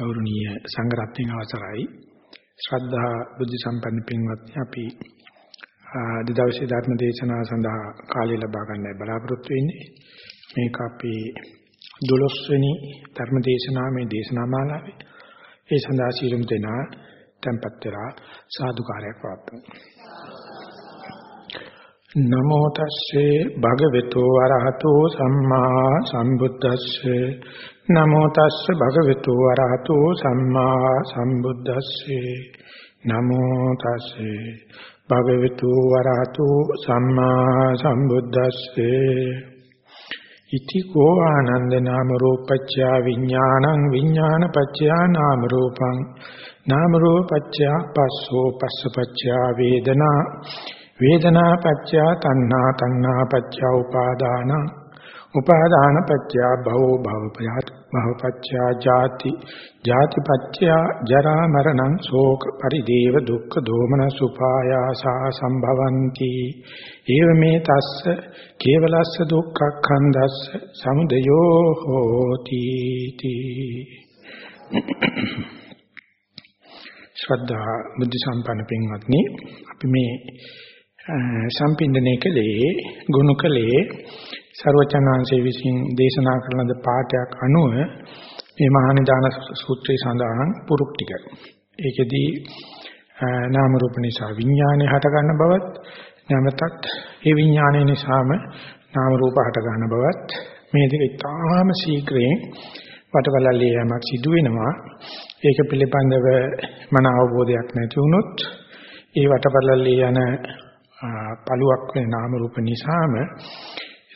ගෞරවනීය සංඝරත්නයේ අවසරයි. ශ්‍රද්ධා බුද්ධ සම්පන්න පින්වත්නි අපි අද දවසේ ධර්ම දේශනාව සඳහා කාලය ලබා ගන්නයි බලාපොරොත්තු වෙන්නේ. මේක අපි 12 වෙනි ධර්ම දේශනාව මේ දේශනා මාලාවේ. ඒ සඳහා සීලම් දෙනා tempත් වෙලා සාදුකාරයක් පවත්වමු. නමෝ තස්සේ භගවතු වරහතෝ සම්මා සම්බුද්දස්සේ නමෝ තස්සේ භගවතු වරහතෝ සම්මා සම්බුද්දස්සේ. නමෝ තස්සේ භගවතු වරහතෝ සම්මා සම්බුද්දස්සේ. ඉති කෝ ආනන්ද නාම රූපච්ඡ විඥානං විඥානපච්ඡ නාම රූපං. නාම රූපච්ඡ පස්සෝ පස්සපච්ඡ වේදනා. වේදනා පත්‍ය තණ්හා තණ්හා පත්‍ය උපාදාන. උපාදාන පත්‍ය භවෝ භව භව පත්‍ය ජාති. ජාති පත්‍ය ජරා මරණං ශෝක පරිදේව දුක්ඛ දෝමන සුපායාසා සම්භවಂತಿ. ඒව මේ තස්ස කේවලස්ස දුක්ඛඛන්දස්ස සමුදයෝ හෝති. තී ශ්‍රද්ධා බුද්ධ සම්පන්න පින්වත්නි අපි මේ සම්පින්දනය කළේ ගුණ කළේ ਸਰවචනාංශයේ විසින් දේශනා කරන ද පාඩයක් අනුව මේ මහානිදාන සූත්‍රයේ සඳහන් පුරුක් ටික. ඒකෙදී නාම රූප නිසා විඥානය හට ගන්න බවත් නැවතත් ඒ විඥානය නිසාම නාම රූප හට ගන්න බවත් මේ දෙක ඉතාම ශීඝ්‍රයෙන් වටවලල්ලේ යමක් සිදු වෙනවා. ඒක පිළිබඳව මන අවබෝධයක් නැති වුණොත් ඒ වටපලල්ලේ යන පළුවක් වෙන නාම රූප නිසාම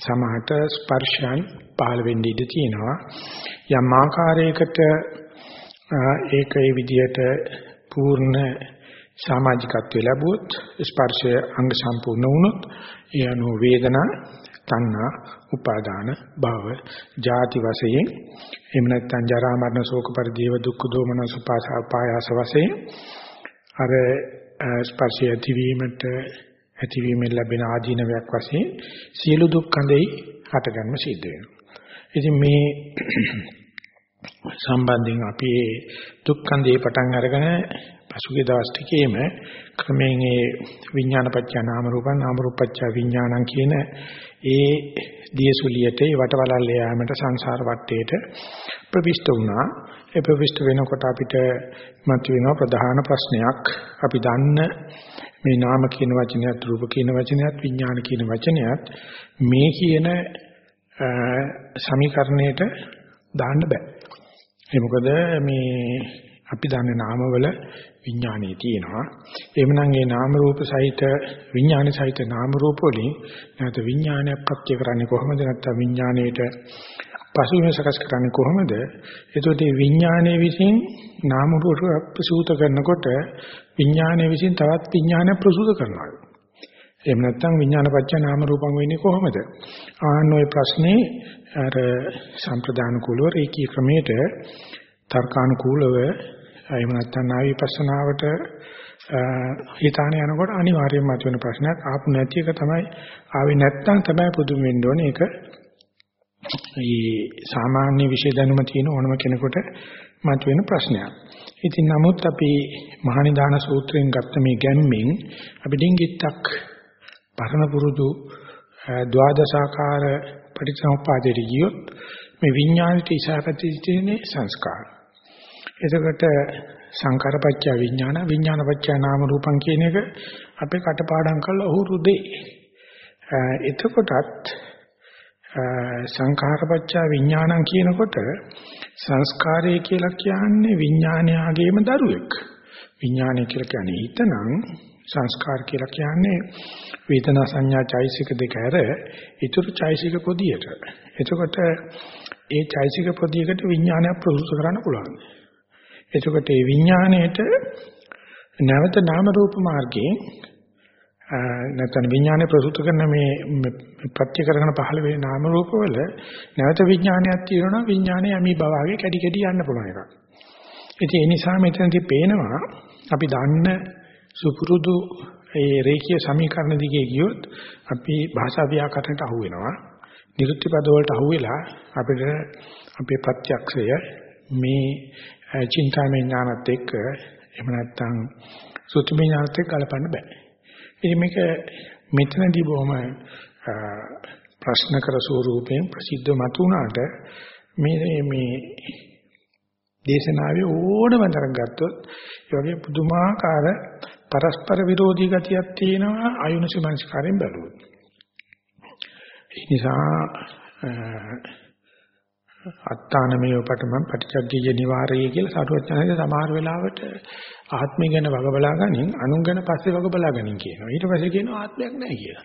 සමහරට ස්පර්ශයන් පහළ වෙන්න ඉඩ තියෙනවා. යම් ආකාරයකට ඒකේ විදියට පූර්ණ සමාජිකත්වය ලැබුවොත් ස්පර්ශය අංග සම්පූර්ණ වුණොත් ඒ අනුව වේදනා තණ්හා උපාදාන භව ජාති වශයෙන් එහෙම නැත්නම් ජරා මරණ ශෝක පරිදේව දුක්ඛ දෝමන සුපාසා පායාස වශයෙන් අර ස්පර්ශය ඇතිවීමට ඇතිවීමෙන් ලැබෙන ආධිනවයක් වශයෙන් සියලු දුක් කඳෙහි හටගන්න සිද්ධ වෙනවා. ඉතින් මේ සම්බන්ධයෙන් අපි දුක් කඳේ පටන් අරගෙන පසුගිය දවස් ටිකේම ක්‍රමයෙන් ඒ විඥානපච්ච නාම රූප නාම රූපච්ච විඥානං කියන ඒ දියසුලියට ඒ වටවලල්ල යාමට සංසාර වටේට ප්‍රවිෂ්ඨ වුණා. ඒ ප්‍රවිෂ්ඨ වෙනකොට අපිට මතුවෙන ප්‍රධාන ප්‍රශ්නයක් අපි දන්න මේ නාම කියන වචනයත් රූප කියන වචනයත් විඥාන කියන වචනයත් මේ කියන සමීකරණයට දාන්න බෑ. ඒ මොකද මේ අපි දන්නේ නාමවල විඥානයේ තියෙනවා. එහෙමනම් මේ නාම රූප සහිත විඥාන සහිත නාම රූප වලින් නැත්නම් විඥානයක් පත්‍ය කරන්නේ කොහොමද නැත්නම් විඥාණයට පසුබිම සකස් කරන්නේ කොහොමද? එතකොට මේ විඥානයේ විසින් නාම රූප ප්‍රසූත කරනකොට විඥානයේ විසින් තවත් විඥානයක් ප්‍රසූත කරනවා. එහෙම නැත්නම් විඥානපච්ච නාම රූපං වෙන්නේ කොහොමද? ආන්න ওই ප්‍රශ්නේ අර සම්ප්‍රදාන කුලව රේකී ක්‍රමයට තර්කානුකූලව එහෙම නැත්නම් ආවිපස්සනාවට හිතාන යනකොට අනිවාර්යයෙන්ම මතුවෙන ප්‍රශ්නයක් ආපු නැති එක තමයි ආවේ නැත්නම් තමයි පුදුම වෙන්න ඕනේ ඒක මේ සාමාන්‍ය විශේෂ දැනුම තියෙන ඕනම කෙනෙකුට මතුවෙන ප්‍රශ්නයක්. ඉතින් නමුත් අපි මහානිදාන සූත්‍රයෙන් ගත්ත මේ ගැම්මෙන් අපි ඩිංගිත්තක් පරණ පුරුදු ද්වාදශාකාර පටිච්චසමුප්පාදයට ගියොත් මේ විඥානිත ඉසారති තියෙන සංස්කාර. එතකොට සංකාරපච්චය විඥාන විඥානපච්චය නාම රූපං කියන එක අපේ කටපාඩම් කරලා උහුරු දෙයි. එතකොටත් සංඛාරපච්චා විඥානං කියනකොට සංස්කාරය කියලා කියන්නේ විඥානයාගේම දරුවෙක්. විඥානය කියලා කියන්නේ හිතනම් සංස්කාර කියලා කියන්නේ වේදනා සංඥා චෛසික දෙක ඇර ඊටු චෛසික පොදියට. එතකොට ඒ චෛසික පොදියකට විඥානයක් ප්‍රසූත කරන්න පුළුවන්. එතකොට මේ විඥාණයට නැවත නාම රූප මාර්ගයෙන් නැත්නම් විඥානය ප්‍රසූත කරන මේ ප්‍රත්‍ය කරගෙන පහළ වෙන නාම රූපවල නැවත විඥානයක් තියෙනවා විඥානය යමි භවගේ කැඩි කැඩි යන්න පුළුවන් එකක්. ඉතින් ඒ නිසා මෙතනදී පේනවා අපි දන්න සුපුරුදු ඒ රේඛීය සමීකරණ දිගේ ගියොත් අපි භාෂා ව්‍යාකරණයට අහු වෙනවා. නිරුක්ති පද වලට අහු වෙලා අපිට අපේ ප්‍රත්‍යක්ෂය මේ චින්තාමය ඥානත් එක්ක එහෙම නැත්නම් සුතුමි ඥානත් එක්ක ගලපන්න බෑ. ඉතින් මේක මෙතනදී බොහොම ප්‍රශ්න කර ස්වරූපයෙන් ප්‍රසිද්ධ මතුණාට මේ මේ දේශනාවේ ඕනම තරම් ගත්තොත් ඒ වගේ පුදුමාකාර පරස්පර විරෝධී ගතියක් තියෙනවා අයුනසි මනස්කාරයෙන් බැලුවොත්. ඒ නිසා අත්තානමේ පටමන් පටිච්චග්ගීය නිවාරය කියලා සරුවචනයේ සමහර වෙලාවට ආත්මය ගැන වග බලා ගනින් අනුන් ගැන පස්සේ වග බලා ගනින් කියනවා. ඊට පස්සේ කියනවා ආත්මයක් නැහැ කියලා.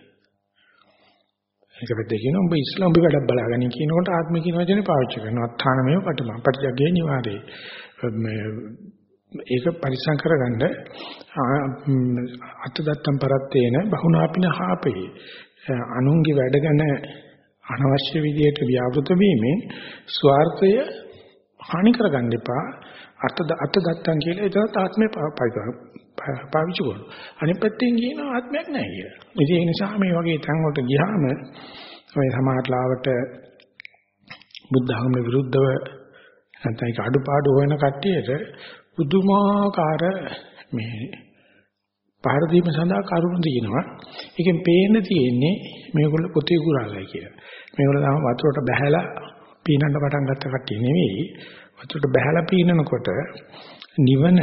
ඒක පැත්තේ කියනවා උඹ ඉස්ලාම් උඹ වැඩක් බලා ගනින් කියනකොට ආත්මය කියන වචනේ පාවිච්චි කරනවා. අත්තානමේ පටමන් පටිච්චග්ගීය නිවාරය. ඒක පරිසම් කරගන්න අත දත්තම් පරත්තේන බහුනාපින හාපේ අනුන්ගේ වැඩ ගැන අනවශ්‍ය විදියට ව්‍යාවෘත වීමෙන් ස්වార్థය හානි කරගන්න එපා අත අත දත්තම් කියලා ඒතත් ආත්මේ පාවිච්චි කරනවා අනිත් පැත්තෙන් කියනවා ආත්මයක් නැහැ කියලා. ඉතින් ඒ නිසා මේ වගේ තැන් වලට ගියාම ඔය සමාජලාවට බුද්ධ ධර්ම විරුද්ධව නැත්නම් ඒක අඩුපාඩු හොයන කට්ටියට පුදුමාකාර මේ පහර දීම සඳහා කරුණු දිනනවා. ඒකෙන් පේන්න තියෙන්නේ මේගොල්ලෝ පොතේ කුරාලයි කියලා. මේගොල්ලෝ තම වතුරට බහැලා පීනන්න පටන් ගත්ත කට්ටිය නෙවෙයි. වතුරට බහැලා පීනනකොට නිවන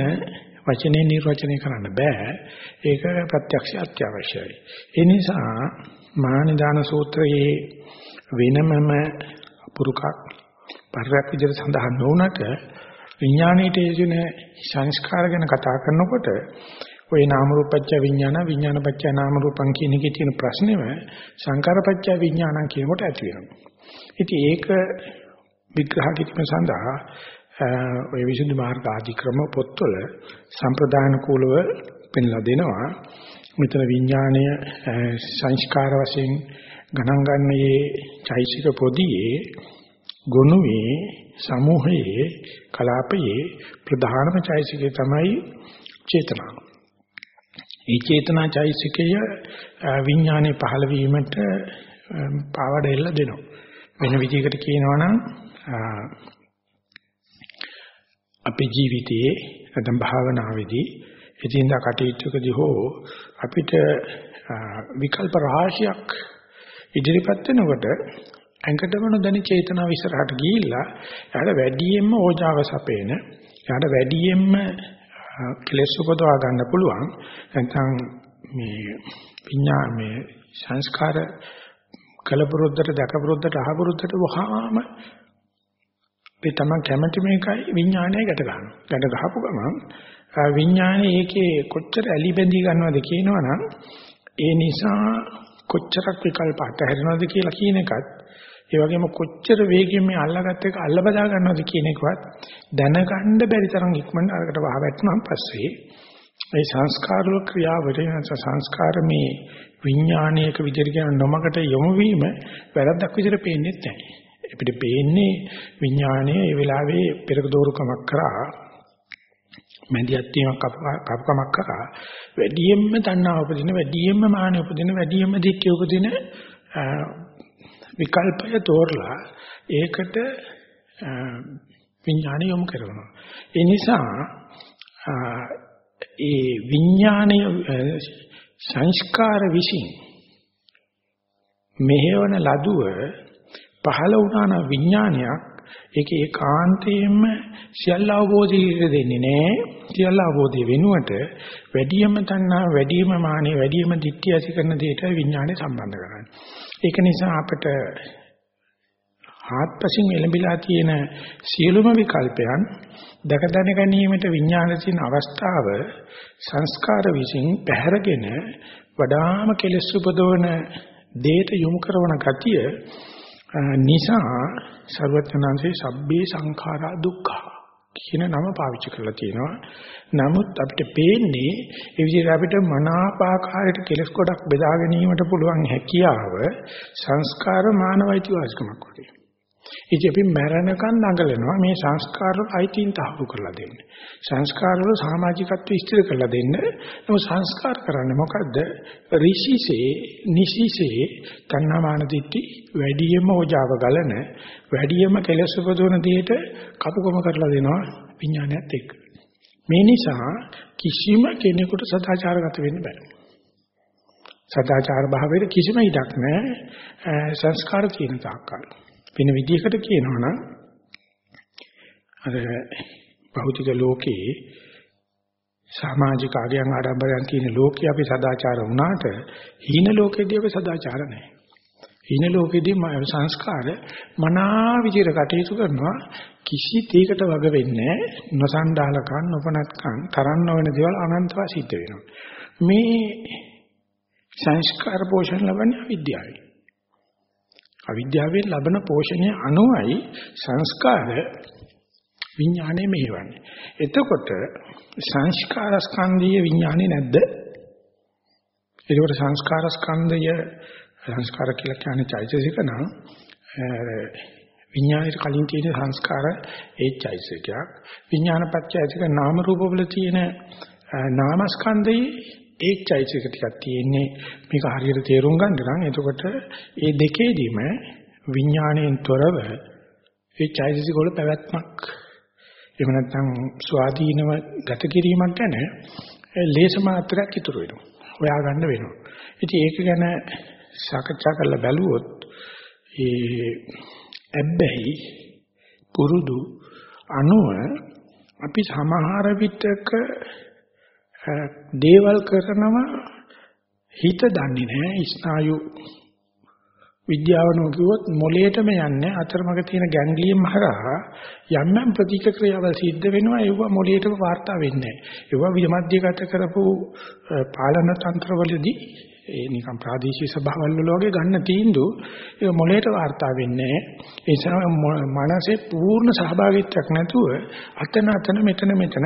වචනේ නිර්වචනය කරන්න බෑ. ඒක ප්‍රත්‍යක්ෂ අත්‍යවශ්‍යයි. ඒ නිසා මානිදාන සූත්‍රයේ වෙනමම පුරුකක් පරිරක් විදිහට සඳහන් නොවුනට විඥාණයට යොදන සංස්කාර ගැන කතා කරනකොට ওই නාම රූපච්ච විඥාන විඥානපච්ච නාම රූපං කියන එකේ තියෙන ප්‍රශ්නේම සංකාරපච්ච විඥානං කියනකොට ඇති වෙනවා. ඉතින් ඒක විග්‍රහ කිරීම සඳහා ඔය විසුද්ධි මාර්ග ආදී ක්‍රම පොත්වල සම්ප්‍රදාන කූලව පෙන්ලා දෙනවා. මෙතන විඥාණය සංස්කාර වශයෙන් ගණන් ගන්නේ චෛසික පොදියේ ගුණුවේ සමූහයේ කලාපයේ ප්‍රධානම චෛසිකය තමයි චේතනාව. ඒ චේතනා චෛසිකය විඥානේ පහළ වීමට පාවඩ එල්ල දෙනවා. වෙන විදිහකට කියනවා නම් අපේ ජීවිතයේ නැත්නම් භාවනාවේදී එදින්දා කටයුත්තකදී හෝ අපිට විකල්ප රාශියක් ඉදිරිපත් වෙනකොට ඇඟටම නොදැනි චේතනාව ඉස්සරහට ගිහිල්ලා එයාට වැඩියෙන්ම ඕජාව සපේන එයාට වැඩියෙන්ම කෙලෙස් උපදවා ගන්න පුළුවන් නැත්නම් මේ විඤ්ඤා මේ සංස්කාර කලපුරුද්දට දකපුරුද්දට අහපුරුද්දට වහාම මේ තමයි කැමැති මේකයි විඥානය ගැට ගන්නවා. ගැට ගහපු ගමන් විඥානේ ඒකේ කොච්චර ඇලි බැඳී ගන්නවද කියනවනම් ඒ නිසා කොච්චරක් විකල්ප අතහැරෙනවද කියලා කියන එකත් ඒ වගේම කොච්චර වේගයෙන් මේ අල්ලගත්ත එක අල්ල බදා ගන්නවද කියන එකවත් දැනගන්න බැරි තරම් ඉක්මනට අරකට වහවැටුනන් පස්සේ මේ සංස්කාර වල ක්‍රියාවට නැත්නම් සංස්කාර මේ විඥානයක විදිහට කියන නොමකට යොමු වීම වැරද්දක් විදිහට පේන්නේ නැහැ. අපිට පේන්නේ විඥානයේ ඒ වෙලාවේ පෙරක දෝරුකමක් කරා මැදිහත් වීමක් කපකමක් කරා වැඩියෙන්ම තණ්හාව උපදින වැඩියෙන්ම මානෙ උපදින වැඩියෙන්ම දික්කේ උපදින විකල්පය තෝරලා ඒකට විඥානය යොමු කරනවා. ඒ නිසා ඒ විඥානය සංස්කාර විසින් මෙහෙවන ලදුව පහළ වුණාන විඥානයක් ඒක ඒකාන්තයෙන්ම සියල්ල අවබෝධය දෙන්නේ නැහැ. සියල්ල අවබෝධය වෙනුවට වැඩියම තණ්හා, වැඩියම මානෙ, වැඩියම ditthිය ඇති කරන දෙයට විඥානය සම්බන්ධ කරන්නේ. ඒක නිසා අපිට ආත්පසින් එළඹිලා තියෙන සියලුම විකල්පයන් දැක දැන ගැනීමට විඥානයේ තියෙන අවස්ථාව සංස්කාර විසින් පැහැරගෙන වඩාම කෙලෙස් උපදවන දේට යොමු කරන ගතිය නිසා ਸਰවඥාන්සේ සබ්බේ සංඛාරා දුක්ඛ. කියන නම පාවිච්චි කරලා තියෙනවා. නමුත් අපිට පේන්නේ ඒ විදිහට අපිට මනාපාකාරයට කෙලස් කොටක් බෙදා ගැනීමට පුළුවන් හැකියාව සංස්කාර මානවයිති වාසිකමක් වගේ. ඉතින් අපි මරණකම් නඟලනවා මේ සංස්කාර වල අයිතීන් තහවුරු කරලා දෙන්න. සංස්කාර වල සමාජිකත්වය ස්ථිර කරලා දෙන්න. නමුත් සංස්කාර කරන්නේ මොකද්ද? ඍෂිසේ, නිසිසේ, තණ්හාමාන දිට්ටි වැඩියෙන්ම ඕජාව ගලන, වැඩියෙන්ම කෙලස් උපදවන දෙයට කපුකම කරලා දෙනවා. විඥානයත් එක්ක. මේ නිසා කිසිම කෙනෙකුට සදාචාරගත වෙන්න බෑ. සදාචාර භාවයේ කිසිම ඉඩක් නැහැ සංස්කාර තියෙන තාක්කල්. වෙන විදිහකට කියනවා නම් අර භෞතික ලෝකේ සමාජික ආගයන් ආඩම්බරයන් තියෙන ලෝකේ අපි සදාචාර වුණාට හීන ලෝකෙදී අපි සදාචාර නැහැ. හීන ලෝකෙදී සංස්කාර මනා විදිහට කටයුතු කරනවා කිසි තීකට වග වෙන්නේ නොසන්ඩාලකම් නොපනත්කම් තරන්න වෙන දේවල් අනන්තව සිද්ධ වෙනවා. මේ සංස්කාර පෝෂණ ලබන්නේ අවිද්‍යාවයි. අවිද්‍යාවෙන් ලබන පෝෂණය අනුවයි සංස්කාර විඥානය මෙහෙවන්නේ. එතකොට සංස්කාර ස්කන්ධීය විඥානේ නැද්ද? එතකොට සංස්කාර ස්කන්ධය සංස්කාර කියලා කියන්නේ චෛතසික නම් විඥානයේ කලින් තියෙන සංස්කාර ඒ චෛතසිකයක්. විඥානපත්‍යයික නාම රූප වල තියෙන නාමස්කන්ධයේ ඒ චෛතසික ටිකක් තියෙන්නේ මේක හරියට තේරුම් ගන්න නම් එතකොට මේ දෙකේදීම විඥාණයෙන් තොරව ඒ චෛතසික වල පැවැත්මක් එහෙම නැත්නම් ස්වාධීනව ගත කිරීමක් ගැන ලේස මාත්‍රයක් ඉතුරු වෙනවා. හොයා ගන්න වෙනවා. ඉතින් ඒක ගැන සාකච්ඡා කරලා බැලුවොත් ඒ ඇබ්බැහි පුරුදු අනුව අපි සමහර විටක දේවල් කරනවා හිත දන්නේ නැහැ ස්නායු විද්‍යාව නොකියුවොත් මොලේටම යන්නේ අතරමඟ තියෙන ගැන්ග්ලියම් හරහා යම් යම් ප්‍රතික්‍රියාවල් සිද්ධ වෙනවා ඒව මොලේටම වාර්තා වෙන්නේ නැහැ. ඒව විමධ්‍යගත කරපු පාලන තන්ත්‍රවලදී ඒ නිකම් ප්‍රාදේශීය සභාවල් වල වගේ ගන්න තීන්දුව ඒක මොලේට වාර්තා වෙන්නේ නැහැ. ඒ නිසා මනසේ පූර්ණ සහභාගීත්වයක් නැතුව අතන අතන මෙතන මෙතන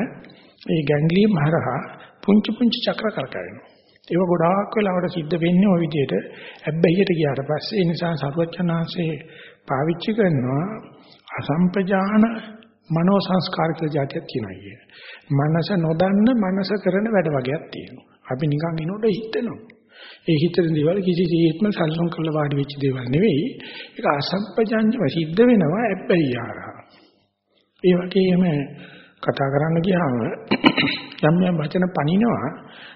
ඒ ගැන්ග්ලියම් හරහා පුංචි පුංචි චක්‍ර කරකවෙනවා. ඒක ගොඩාක් වෙලාවට සිද්ධ වෙන්නේ ওই විදිහට. හැබැයිට ගියාට පස්සේ ඒ නිසා සරුවචනාංශේ පාවිච්චි කරනවා අසම්පජාන මනෝ සංස්කාර කියලා જાතියක් තියෙනවා කිය. මනස නොදන්න මනස කරන වැඩ වගේක් තියෙනවා. අපි නිකන් ඉනොඩ හිතනවා. ඒ හිතන දේවල් කිසිසේත්ම සල්සම් කරලා වාඩි වෙච්ච දේවල් නෙවෙයි. ඒක අසම්පජාඤ්ඤව සිද්ධ වෙනවා හැබැයි ආරහා. ඒ වගේම කතා කරන්න ගියාම යම් යම් වචන පනිනවා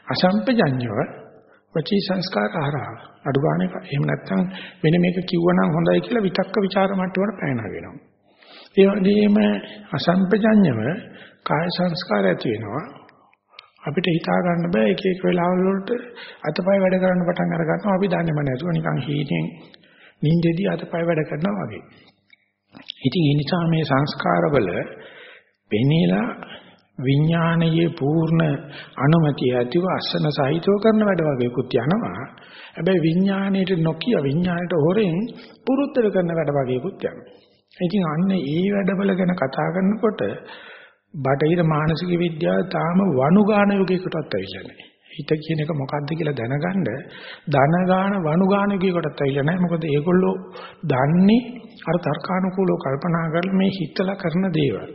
අසම්පජඤ්ඤව වචී සංස්කාර ආහාර අඩු ගන්න එහෙම නැත්නම් වෙන මේක කිව්වනම් හොඳයි කියලා විතක්ක ਵਿਚාර මට්ටමට පැනනා වෙනවා. ඒ වගේම අසම්පජඤ්ඤව කාය සංස්කාර ඇති වෙනවා. අපිට හිතා ගන්න බෑ එක එක වෙලාවල වලට අතපය වැඩ කරන්න පටන් අර ගන්නවා අපි දන්නේම නැතුව නිකන් හීනෙන් නිින්දෙදී අතපය වැඩ කරනවා වගේ. ඉතින් ඒ නිසා මේ සංස්කාරවල පෙනීලා විඥානයේ පූර්ණ අනුමැතිය ඇතිව අසන සහිතව කරන වැඩ වගේකුත් යනවා. හැබැයි විඥාණයට නොකිය විඥාණයට හොරෙන් පුරුද්දල කරන වැඩ වගේකුත් යනවා. ඉතින් අන්න ඒ වැඩවල ගැන කතා කරනකොට බටහිර මානසික විද්‍යාව තාම වනුගාන යුගයකටත් ඇවිල්ලා නැහැ. හිත කියන එක මොකද්ද කියලා දැනගන්න ධන ගාන වනුගාන යුගයකටත් ඇවිල්ලා නැහැ. මොකද ඒගොල්ලෝ දන්නේ අර තර්කානුකූලව කල්පනා කරලා මේ හිතලා කරන දේවල්.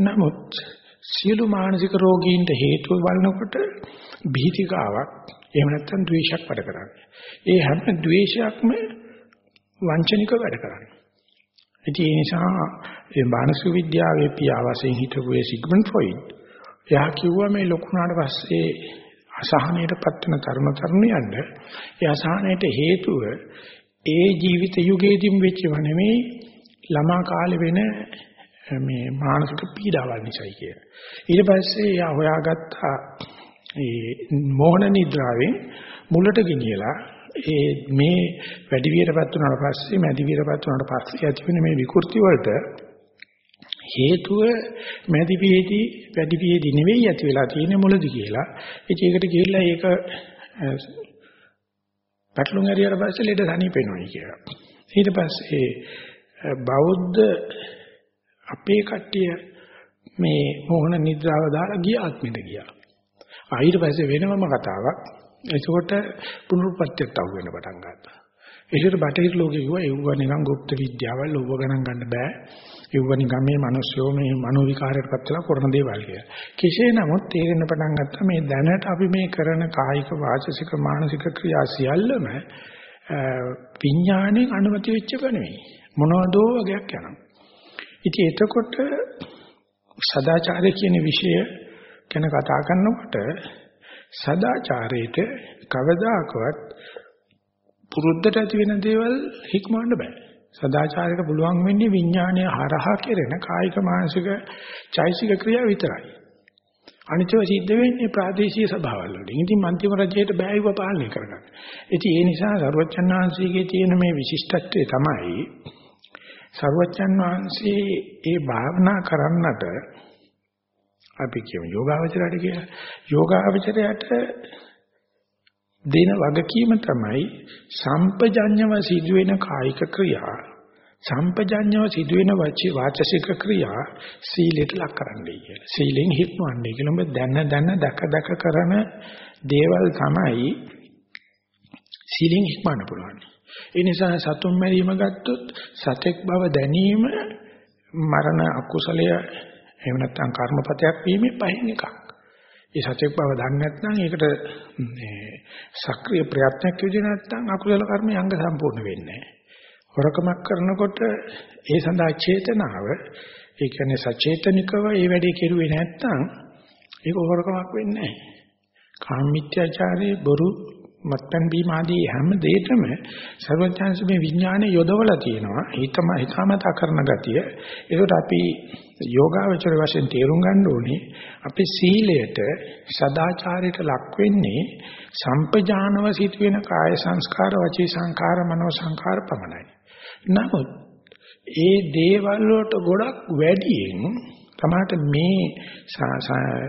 නමුත් සියලු මානසික රෝගීන්ට හේතුව බලනකොට බීතිකාවක් එහෙම නැත්නම් ද්වේෂයක් වැඩ කරන්නේ. ඒ හැම ද්වේෂයක්ම වංචනික වැඩ කරන්නේ. ඉතින් ඒ නිසා මේ මානසික විද්‍යාවේ පියාවසෙන් හිටපු ඒ සිග්මන්ඩ් ෆ්‍රොයිඩ් එයා කිව්වා මේ ලොකුනාට පස්සේ අසහනයටපත් වෙන තරුණ තරුණියන්ට ඒ අසහනයට හේතුව ඒ ජීවිත යුගයේදීම වෙච්චව නෙමෙයි ළමා කාලේ වෙන මේ මානසික පීඩාවල් නිසායි කිය. ඊට පස්සේ යා හොයාගත්තා ඒ මෝහන නිද්‍රාවෙන් මුලට ගෙනියලා ඒ මේ වැඩි වියරපත් වුණාට පස්සේ මැදි වියරපත් වුණාට පස්සේ ඇති වෙන මේ විකෘති වලට හේතුව මැදි වියේදී වැඩි වියේදී නෙවෙයි ඇති වෙලා තියෙන්නේ මුලදී කියලා. ඉතින් ඒකට ගිහිල්ලා ඒක පැටලුම් ඇරියට පස්සේ ලෙඩ සනීපෙනවා කියලා. ඊට පස්සේ බෞද්ධ අපේ කට්ටිය මේ මොහොන නිද්‍රාව දාලා ගිය ආත්මෙට ගියා. ආයෙත් පස්සේ වෙනමම කතාවක්. එතකොට පුනරුත්පත්තියට අවු වෙන්න පටන් ගත්තා. ඒකට බටහිර ලෝකේ කිව්වා ඒව නිකන් গুপ্ত විද්‍යාවල් ඕව ගණන් ගන්න බෑ. ඒව නිකන් මේ මිනිස්සුෝ මේ මනෝ විකාරයට පත් වෙලා කරන දේවල් කියලා. කෙසේ නමුත් තේරෙන්න පටන් ගත්තා මේ දැනට අපි මේ කරන කායික වාචසික මානසික ක්‍රියා සියල්ලම විඥාණයෙන් අනුමත වෙච්ච බව නෙවෙයි. මොනවදෝ වගේක් යනවා. ඉතින් එතකොට සදාචාරය කියන විෂය ගැන කතා කරනකොට සදාචාරයට කවදාකවත් පුරුද්දට ඇති වෙන දේවල් හික්මවන්න බෑ. සදාචාරයට පුළුවන් වෙන්නේ විඥානය හරහා කෙරෙන කායික මානසික චෛසික ක්‍රියා විතරයි. අනිත්ව සිද්ධ වෙන්නේ ප්‍රාදේශීය සභාවල් වලින්. ඉතින් මන්ත්‍රීම රජයට බෑයිව පාලනය කරගන්න. ඉතින් ඒ නිසා සරුවච්චන් වහන්සේගේ තියෙන මේ විශිෂ්ටත්වය තමයි සරුවච්චන් වහන්සේ ඒ භාවනා කරන්නට අපි කියමු යෝගාවචරයට කියලා. යෝගාවචරයට දෙන වගකීම තමයි සම්පජඤ්ඤව සිදුවෙන කායික ක්‍රියා සම්පජඤ්ඤව සිදුවෙන වාචසික ක්‍රියා සීලයට ලක් කරන්නයි කියලා. සීලෙන් හිටවන්නේ කියලා. ඔබ දැන දැන දක දක කරන දේවල් තමයි සීලෙන් හිටවන්න පුළුවන්. ඒ නිසා සතුන් මැරීම ගත්තොත් සතෙක් බව දැනීම මරණ අකුසලය එහෙම නැත්නම් කර්මපතයක් වීමේ පහින් එකක්. ඒ සත්‍යයක් බව දන්නේ නැත්නම් ඒකට මේ සක්‍රීය ප්‍රයත්නයක් විදිහ නැත්නම් අකුසල කර්මයේ අංග සම්පූර්ණ වෙන්නේ නැහැ. හොරකමක් කරනකොට ඒ සඳහා චේතනාව ඒ කියන්නේ සචේතනිකව ඒ වැඩේ කෙරුවේ නැත්නම් ඒක හොරකමක් වෙන්නේ නැහැ. කාමීත්‍යාචාරයේ බොරු මත්පැන් බීම ආදී හැම දෙයකම සර්වඥාන්ස මේ විඥානේ යොදවලා තියෙනවා. හිතම හිතාමතා කරන ගතිය. ඒකට අපි යෝගාවචර වශයෙන් තේරුම් ගන්න ඕනේ අපේ සීලයට සදාචාරයට ලක් වෙන්නේ සම්පජානව සිටින කාය සංස්කාර වචී සංකාර මනෝ සංකාර පමණයි. නමුත් ඒ දේවල් වලට ගොඩක් වැඩියෙන් තමාට මේ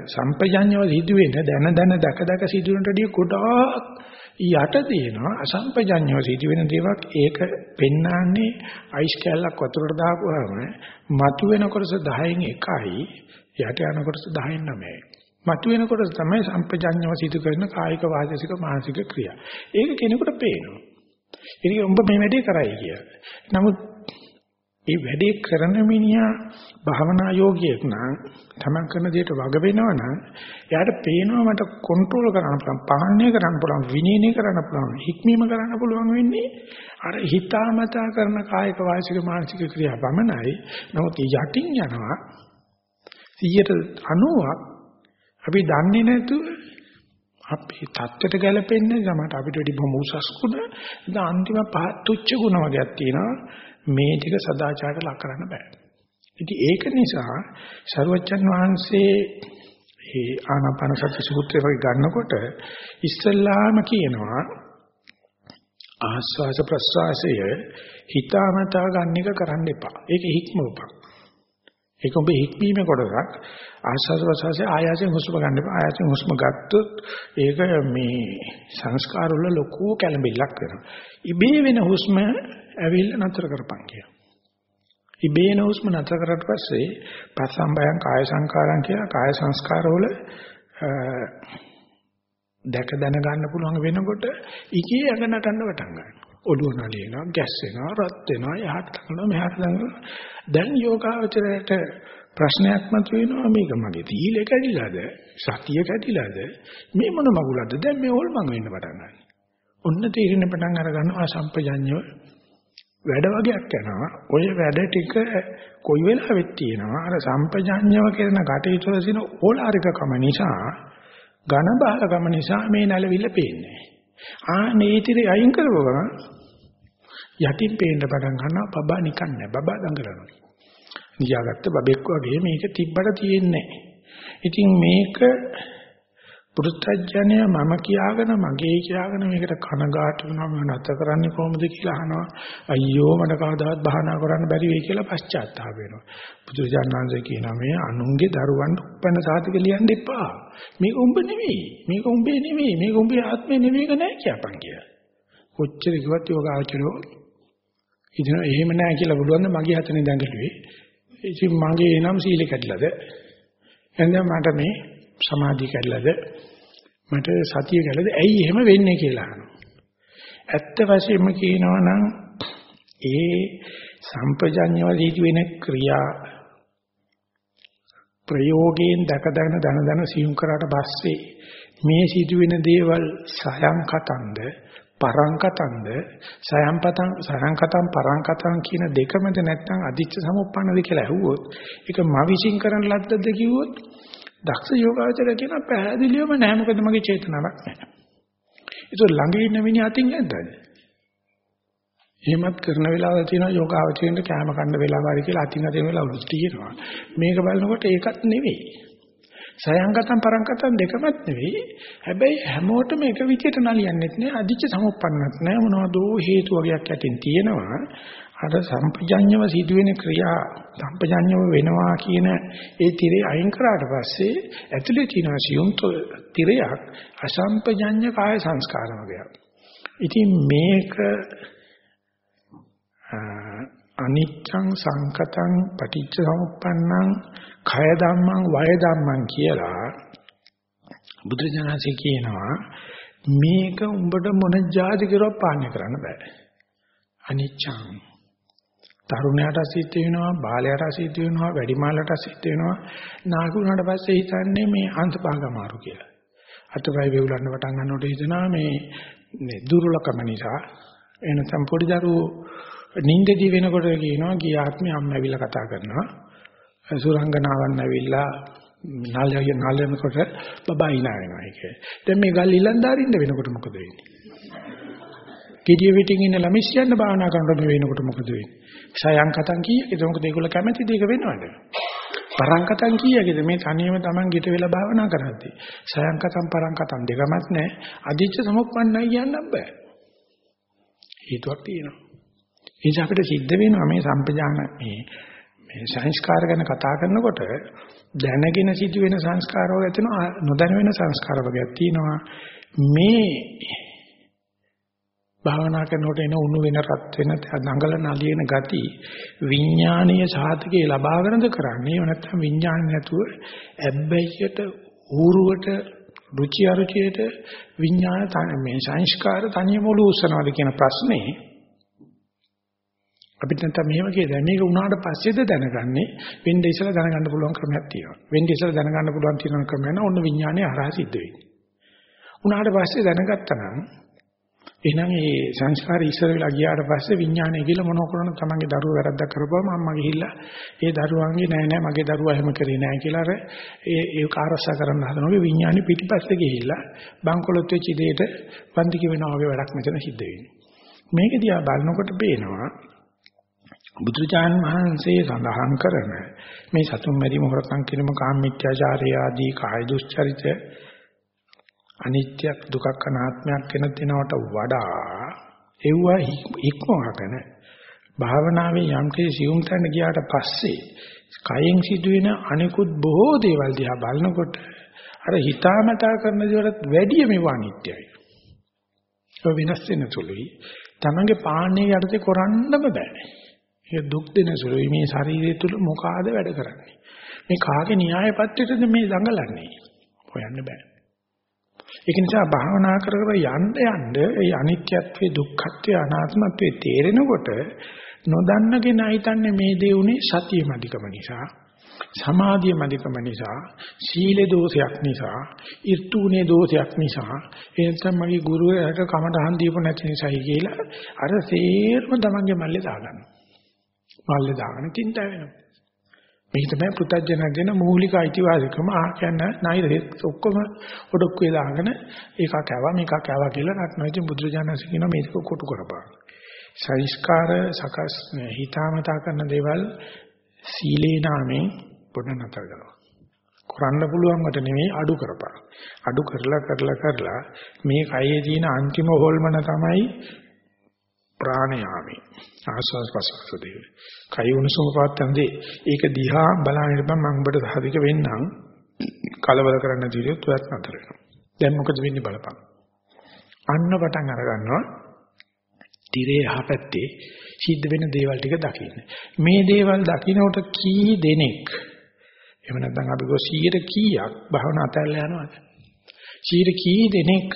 සම්පජඤ්ඤව සිදුවෙන දැන දැන දක දක සිදුවෙනටදී ගොඩාක් යට තියෙනවා අසම්පජඤ්ඤව සිදුවෙන දේවල්. ඒක පෙන්වන්නේ අයිස් කැල්ලක් වතුරට දාපුවාම මතුවෙන කොටස 10න් 1යි යට යන කොටස 10න් 9යි මතුවෙන කොටස තමයි සම්පජඤ්ඤව සිදු කරන කායික වාචික මානසික ක්‍රියා. ඒක කෙනෙකුට පේනවා. ඉතින් උඹ මේ වැඩේ කරයි කියලා. නමුත් මේ වැඩේ කරන මිනිහා භාවනා යෝගියෙක් නම් තමන් කරන දේට වග වෙනවා නම් එයාට පේනවා මට කන්ට්‍රෝල් කරන්න පුළුවන් පාලනය කරන්න පුළුවන් විනීනය කරන්න පුළුවන් හික්මීම කරන්න පුළුවන් වෙන්නේ. අර හිතාමතා කරන කායික වාචික මානසික ක්‍රියා පමණයි. නමුත් යටින් යනවා. 190ක් අපි දන්නේ නැතුව අපේ தත්ත්වයට ගැලපෙන්නේ සමහරට අපිට වැඩි බොහොම උසස් ගුණ. ඉතින් අන්තිම පහ තුච්ච ගුණ වර්ගයක් තියෙනවා. මේ ටික සදාචාරයට ලක් කරන්න බෑ. ඉතින් ඒක නිසා සරුවච්චන් වහන්සේ මේ ආනාපාන සති සූත්‍රය වගේ ගන්නකොට ඉස්සල්ලාම කියනවා ආස්වාස ප්‍රස්වාසය හිතාමතා ගන්න එක කරන්න එපා. ඒක හික්මවපන්. ඒක ඔබේ හික්මීමේ කොටසක්. ආස්වාස ප්‍රස්වාසය ආයාසයෙන් හුස්ම ගන්න එපා. ආයාසයෙන් හුස්ම ගත්තොත් ඒක මේ සංස්කාර වල ලොකු කැළඹිල්ලක් වෙනවා. ඉබේ වෙන හුස්ම ඇවිල්ලා නතර කරපන් කියලා. ඉබේන හුස්ම නතර කරලා පස්සේ පස්සම්බයං කාය සංකාරං කියලා කාය සංස්කාරවල දැක දැන ගන්න පුළුවන් වෙනකොට ඉකේ ඇඟ නටන්න පටන් ගන්නවා. ඔළුව නලියනවා, ගැස්සෙනවා, රත් වෙනවා, යහට තකනවා, මෙහාට තකනවා. දැන් යෝගාවචරයට ප්‍රශ්නයක් මතුවෙනවා මේක මගේ තීලය කැඩිලාද? සතිය කැඩිලාද? මේ මොන මගුලක්ද? දැන් මේ හොල්මන් වෙන්න පටන් ගන්නවා. ඔන්න තීරණ පටන් අර ගන්නවා සම්පජඤ්ඤව වැඩ වගේක් යනවා. ඔය වැඩ ටික කොයි වෙලාවෙත් තියෙනවා. අර සම්පජාඤ්ඤව කරන කටයුතු වල තියෙන ඕලාරිකකම නිසා, ඝන බහලකම නිසා මේ නැලවිල්ල පේන්නේ. ආ නීතිරි අයින් කරපුවම යටින් පේන්න පටන් ගන්නවා බබා නිකන් නෑ. බබා දඟලනවා. නියාගත්ත බබෙක් වගේ මේක තිබ්බට තියෙන්නේ ඉතින් මේක පුරුත්ජනය මම කියාගෙන මගේ කියාගෙන මේකට කනගාටු වෙනවා මම නැත කරන්නේ කොහොමද කියලා අහනවා. අයියෝ මට කවදාවත් බහනා කරන්න බැරි වෙයි කියලා පශ්චාත්තාප වෙනවා. බුදුජානනාංශය කියනවා මේ අනුන්ගේ දරුවන්ට උපැන්න සාතික ලියන්න එපා. මේක උඹ නෙවෙයි මේක උඹේ නෙවෙයි මේක උඹේ ආත්මේ නෙවෙයික නෑ කියපන් කියලා. කොච්චර කිව්වත් යෝගාචරෝ ඉතින් එහෙම නෑ කියලා බුදුන් මගේ හතනේ දඟලුවේ ඉතින් මගේ නම් සීල කැඩලාද? එහෙනම් මට මේ සමාධිය කැඩලාද? මට සතිය කැඩලාද? ඇයි එහෙම වෙන්නේ කියලා අහනවා. ඇත්ත වශයෙන්ම කියනවා නම් ඒ සම්පජඤ්ඤවලදී වෙන ක්‍රියා ප්‍රයෝගයෙන් දක දන දන දන සියුම් කරාට පස්සේ මේ සිදුවෙන දේවල් සයන් කතන්ද පරංකතන්ද? සයන්පතං සයන්කතං පරංකතං කියන දෙකමද නැත්නම් අදිච්ච සමුප්පන්නද කියලා ඇහුවොත් ඒක මවිසින් කරන ලද්දද කිව්වොත් දක්ෂ යෝගාචර කියන පැහැදිලිවම නැහැ මොකද මගේ චේතනාවක් නැහැ. ඒක ළඟ ඉන්න මිනිහ අතින් නැද්දද? එහෙමත් කරන වෙලාවල් තියෙනවා යෝගාවචරෙන්ට කැම කන්න වෙලාව හරි කියලා අතින් අතින් වෙලාවලුත් තියෙනවා. මේක බලනකොට ඒකත් නෙවෙයි. සයංගතම් පරංගතම් දෙකමත් නෙවෙයි. හැබැයි හැමෝටම එක විදියට නලියන්නෙත් නෑ. අදිච්ච සමුප්පන්නත් නෑ. මොනවදෝ හේතු වගේක් යටින් තියෙනවා. අර සම්පජඤ්ඤව සිදුවෙන ක්‍රියා සම්පජඤ්ඤව වෙනවා කියන ඒ tire අයින් කරාට පස්සේ ඇතුලේ තියෙන සියුම් tireයක් අසම්පජඤ්ඤ කාය සංස්කාර වගේක්. ඉතින් මේක අනිච්ඡං සංකතං පටිච්ච සමුප්පන්නං khය ධම්මං වය ධම්මං කියලා බුදුරජාණන්සේ කියනවා මේක උඹට මොන જાති කරොත් පාලනය කරන්න බෑ අනිච්ඡං තරුණයාට සිද්ධ වෙනවා බාලයාට සිද්ධ වෙනවා වැඩිමාලට සිද්ධ වෙනවා නාගුණාට පස්සේ හිතන්නේ මේ අන්තපාගමාරු කියලා අතපය වේවුලන්න පටන් ගන්නකොට හිතනවා මේ දුර්ලකම නිසා එනතම් පොඩි දරුවෝ නිින්දදී වෙනකොට කියනවා ගිය ආත්මේ අම්ම ඇවිල්ලා කතා කරනවා. සුරංගනාවන් ඇවිල්ලා නාලය නාලයනකොට බබා hina වෙනවා ඒක. දැන් මේ ගල් ඉලන්දාරින්න වෙනකොට මොකද වෙන්නේ? Gediya pitin ඉන්න ළමිස්යන්ට භාවනා කරනකොට මේ වෙනකොට මොකද වෙන්නේ? සයන් කතන් කීයකද මොකද ඒගොල්ලෝ කැමැතිද ඒක වෙනවද? පරංකතන් කීයකද මේ තනියම Taman ගිට වෙලා භාවනා කරද්දී? සයන් කතන් පරංකතන් දෙකමත් නැහැ. අදිච්ච සමුප්පන්නයි කියන්න බෑ. හේතුවක් තියෙනවා. ඒ නිසා අපිට සිද්ධ වෙනවා මේ සම්පජාන මේ මේ සංස්කාර ගැන කතා කරනකොට දැනගෙන සිදුවෙන සංස්කාර වගේ තියෙනවා නොදැන වෙන සංස්කාර වගේක් තියෙනවා මේ භාවනා කරනකොට එන උණු වෙන රත් වෙන දඟල නලියන ගති විඥානීය සාධකේ ලබාගෙනද කරන්නේ නැත්නම් විඥාන නැතුව ඇබ්බැහියට ඌරුවට රුචි අරුචියට විඥාන මේ සංස්කාර තනියම උලූසනවාද කියන ප්‍රශ්නේ අපිට නැත්නම් මෙහෙම කියද මේක උනාට පස්සේද දැනගන්නේ වෙන්නේ ඉස්සලා දැනගන්න පුළුවන් ක්‍රමයක් තියෙනවා. වෙන්නේ ඉස්සලා දැනගන්න පුළුවන් තියෙන ක්‍රමය නම් ඔන්න විඥානයේ හරහා සිද්ධ වෙන්නේ. උනාට පස්සේ දැනගත්තා නම් එහෙනම් මේ සංස්කාර ඉස්සර වෙලා ගියාට පස්සේ විඥානය කියලා මොන කරන තමන්ගේ දරුවා වැරද්දක් කරපුවම අම්මා ගිහිල්ලා ඒ දරුවන්ගේ නෑ නෑ මගේ දරුවා එහෙම කරේ නෑ කියලා අර ඒ ඒ කාර්යසා කරන්න හදනෝගේ විඥානෙ පිටිපස්සේ ගිහිල්ලා බංකොලොත් වෙච්ච දෙයට වන්දික වෙනවා වගේ වැඩක් මෙතන සිද්ධ වෙන්නේ. මේක දිහා බලනකොට පේනවා බුදුරජාන් වහන්සේ සඳහන් කරන මේ සතුන් මැරීම හොරකම් කිරීම කාමීත්‍යාචාරය ආදී කාය දුස්චරිත අනිත්‍ය දුකක් අනාත්මයක් වෙන දෙනවට වඩා ඒව ඉක්මවගෙන භාවනාවේ යම් කිසි සියුම් තැන ගියාට පස්සේ කයෙන් සිදුවෙන අනිකුත් බොහෝ දේවල් දිහා බලනකොට අර හිතාමතා කරන දේවල්ට වැඩිය මේව අනිත්‍යයි. ඒක වෙනස් වෙන සුළුයි. තමන්ගේ පාන්නේ යටතේ කරන්නම බෑ. ඒ දුක් දෙන සුළුයි මේ ශරීරය තුල මොකාද වැඩ කරන්නේ. මේ කාගේ න්‍යාය පත්‍රයටද මේ දඟලන්නේ. හොයන්න බෑ. ඒක නිසා භාවනා කර කර යන්න යන්න ඒ අනිත්‍යත්වයේ දුක්ඛත්වයේ අනාත්මත්වයේ තේරෙනකොට නොදන්න කෙනා හිතන්නේ මේ දේ උනේ සතිය මදිකම නිසා සමාධිය මදිකම නිසා සීල දෝෂයක් නිසා ඍතුනේ දෝෂයක් නිසා එතන මගේ ගුරුවරයාට කමටහන් දීපු නැති නිසායි කියලා අර සේරම තමන්ගේ මල්ලේ දාගන්නවා මල්ලේ දාගෙන තින්ත වෙනවා. මේක තමයි පුතඥයන්ගෙන මූලික අයිතිවාසිකම ආ කියන නයිර ඔක්කොම ඔඩොක්කුවේ දාගෙන ඒකක් ආවා මේකක් ආවා කියලා රත්නෝ ඉතින් බුදුරජාණන්සේ කියනවා මේක කොටු කරපන්. සංස්කාර සකස් හිතාමතා කරන දේවල් සීලේ නාමයෙන් පොඩ නතර කරනවා. කරන්න පුළුවන් මට නෙමෙයි අඩු කරපන්. අඩු කරලා කරලා කරලා මේ කයේ තියෙන අන්තිම හොල්මන තමයි ප්‍රාණයාමි ආස්වාස් ප්‍රසවාස දෙක. කය උණුසුම පාත්තන්දී ඒක දිහා බලන්න ඉබ්බන් මම ඔබට සාධික වෙන්නම් කලබල කරන්න දීලියොත් ඔයත් නතර වෙනවා. දැන් මොකද වෙන්නේ බලපන්. අන්න පටන් අර ගන්නවා. tire යහපැත්තේ සිද්ධ වෙන දේවල් ටික දකින්න. මේ දේවල් දකින්නට කී දෙනෙක් එහෙම නැත්නම් අපි ගෝ 100 කීයක් භවනා අතල්ලා යනවද? 100 කී දෙනෙක්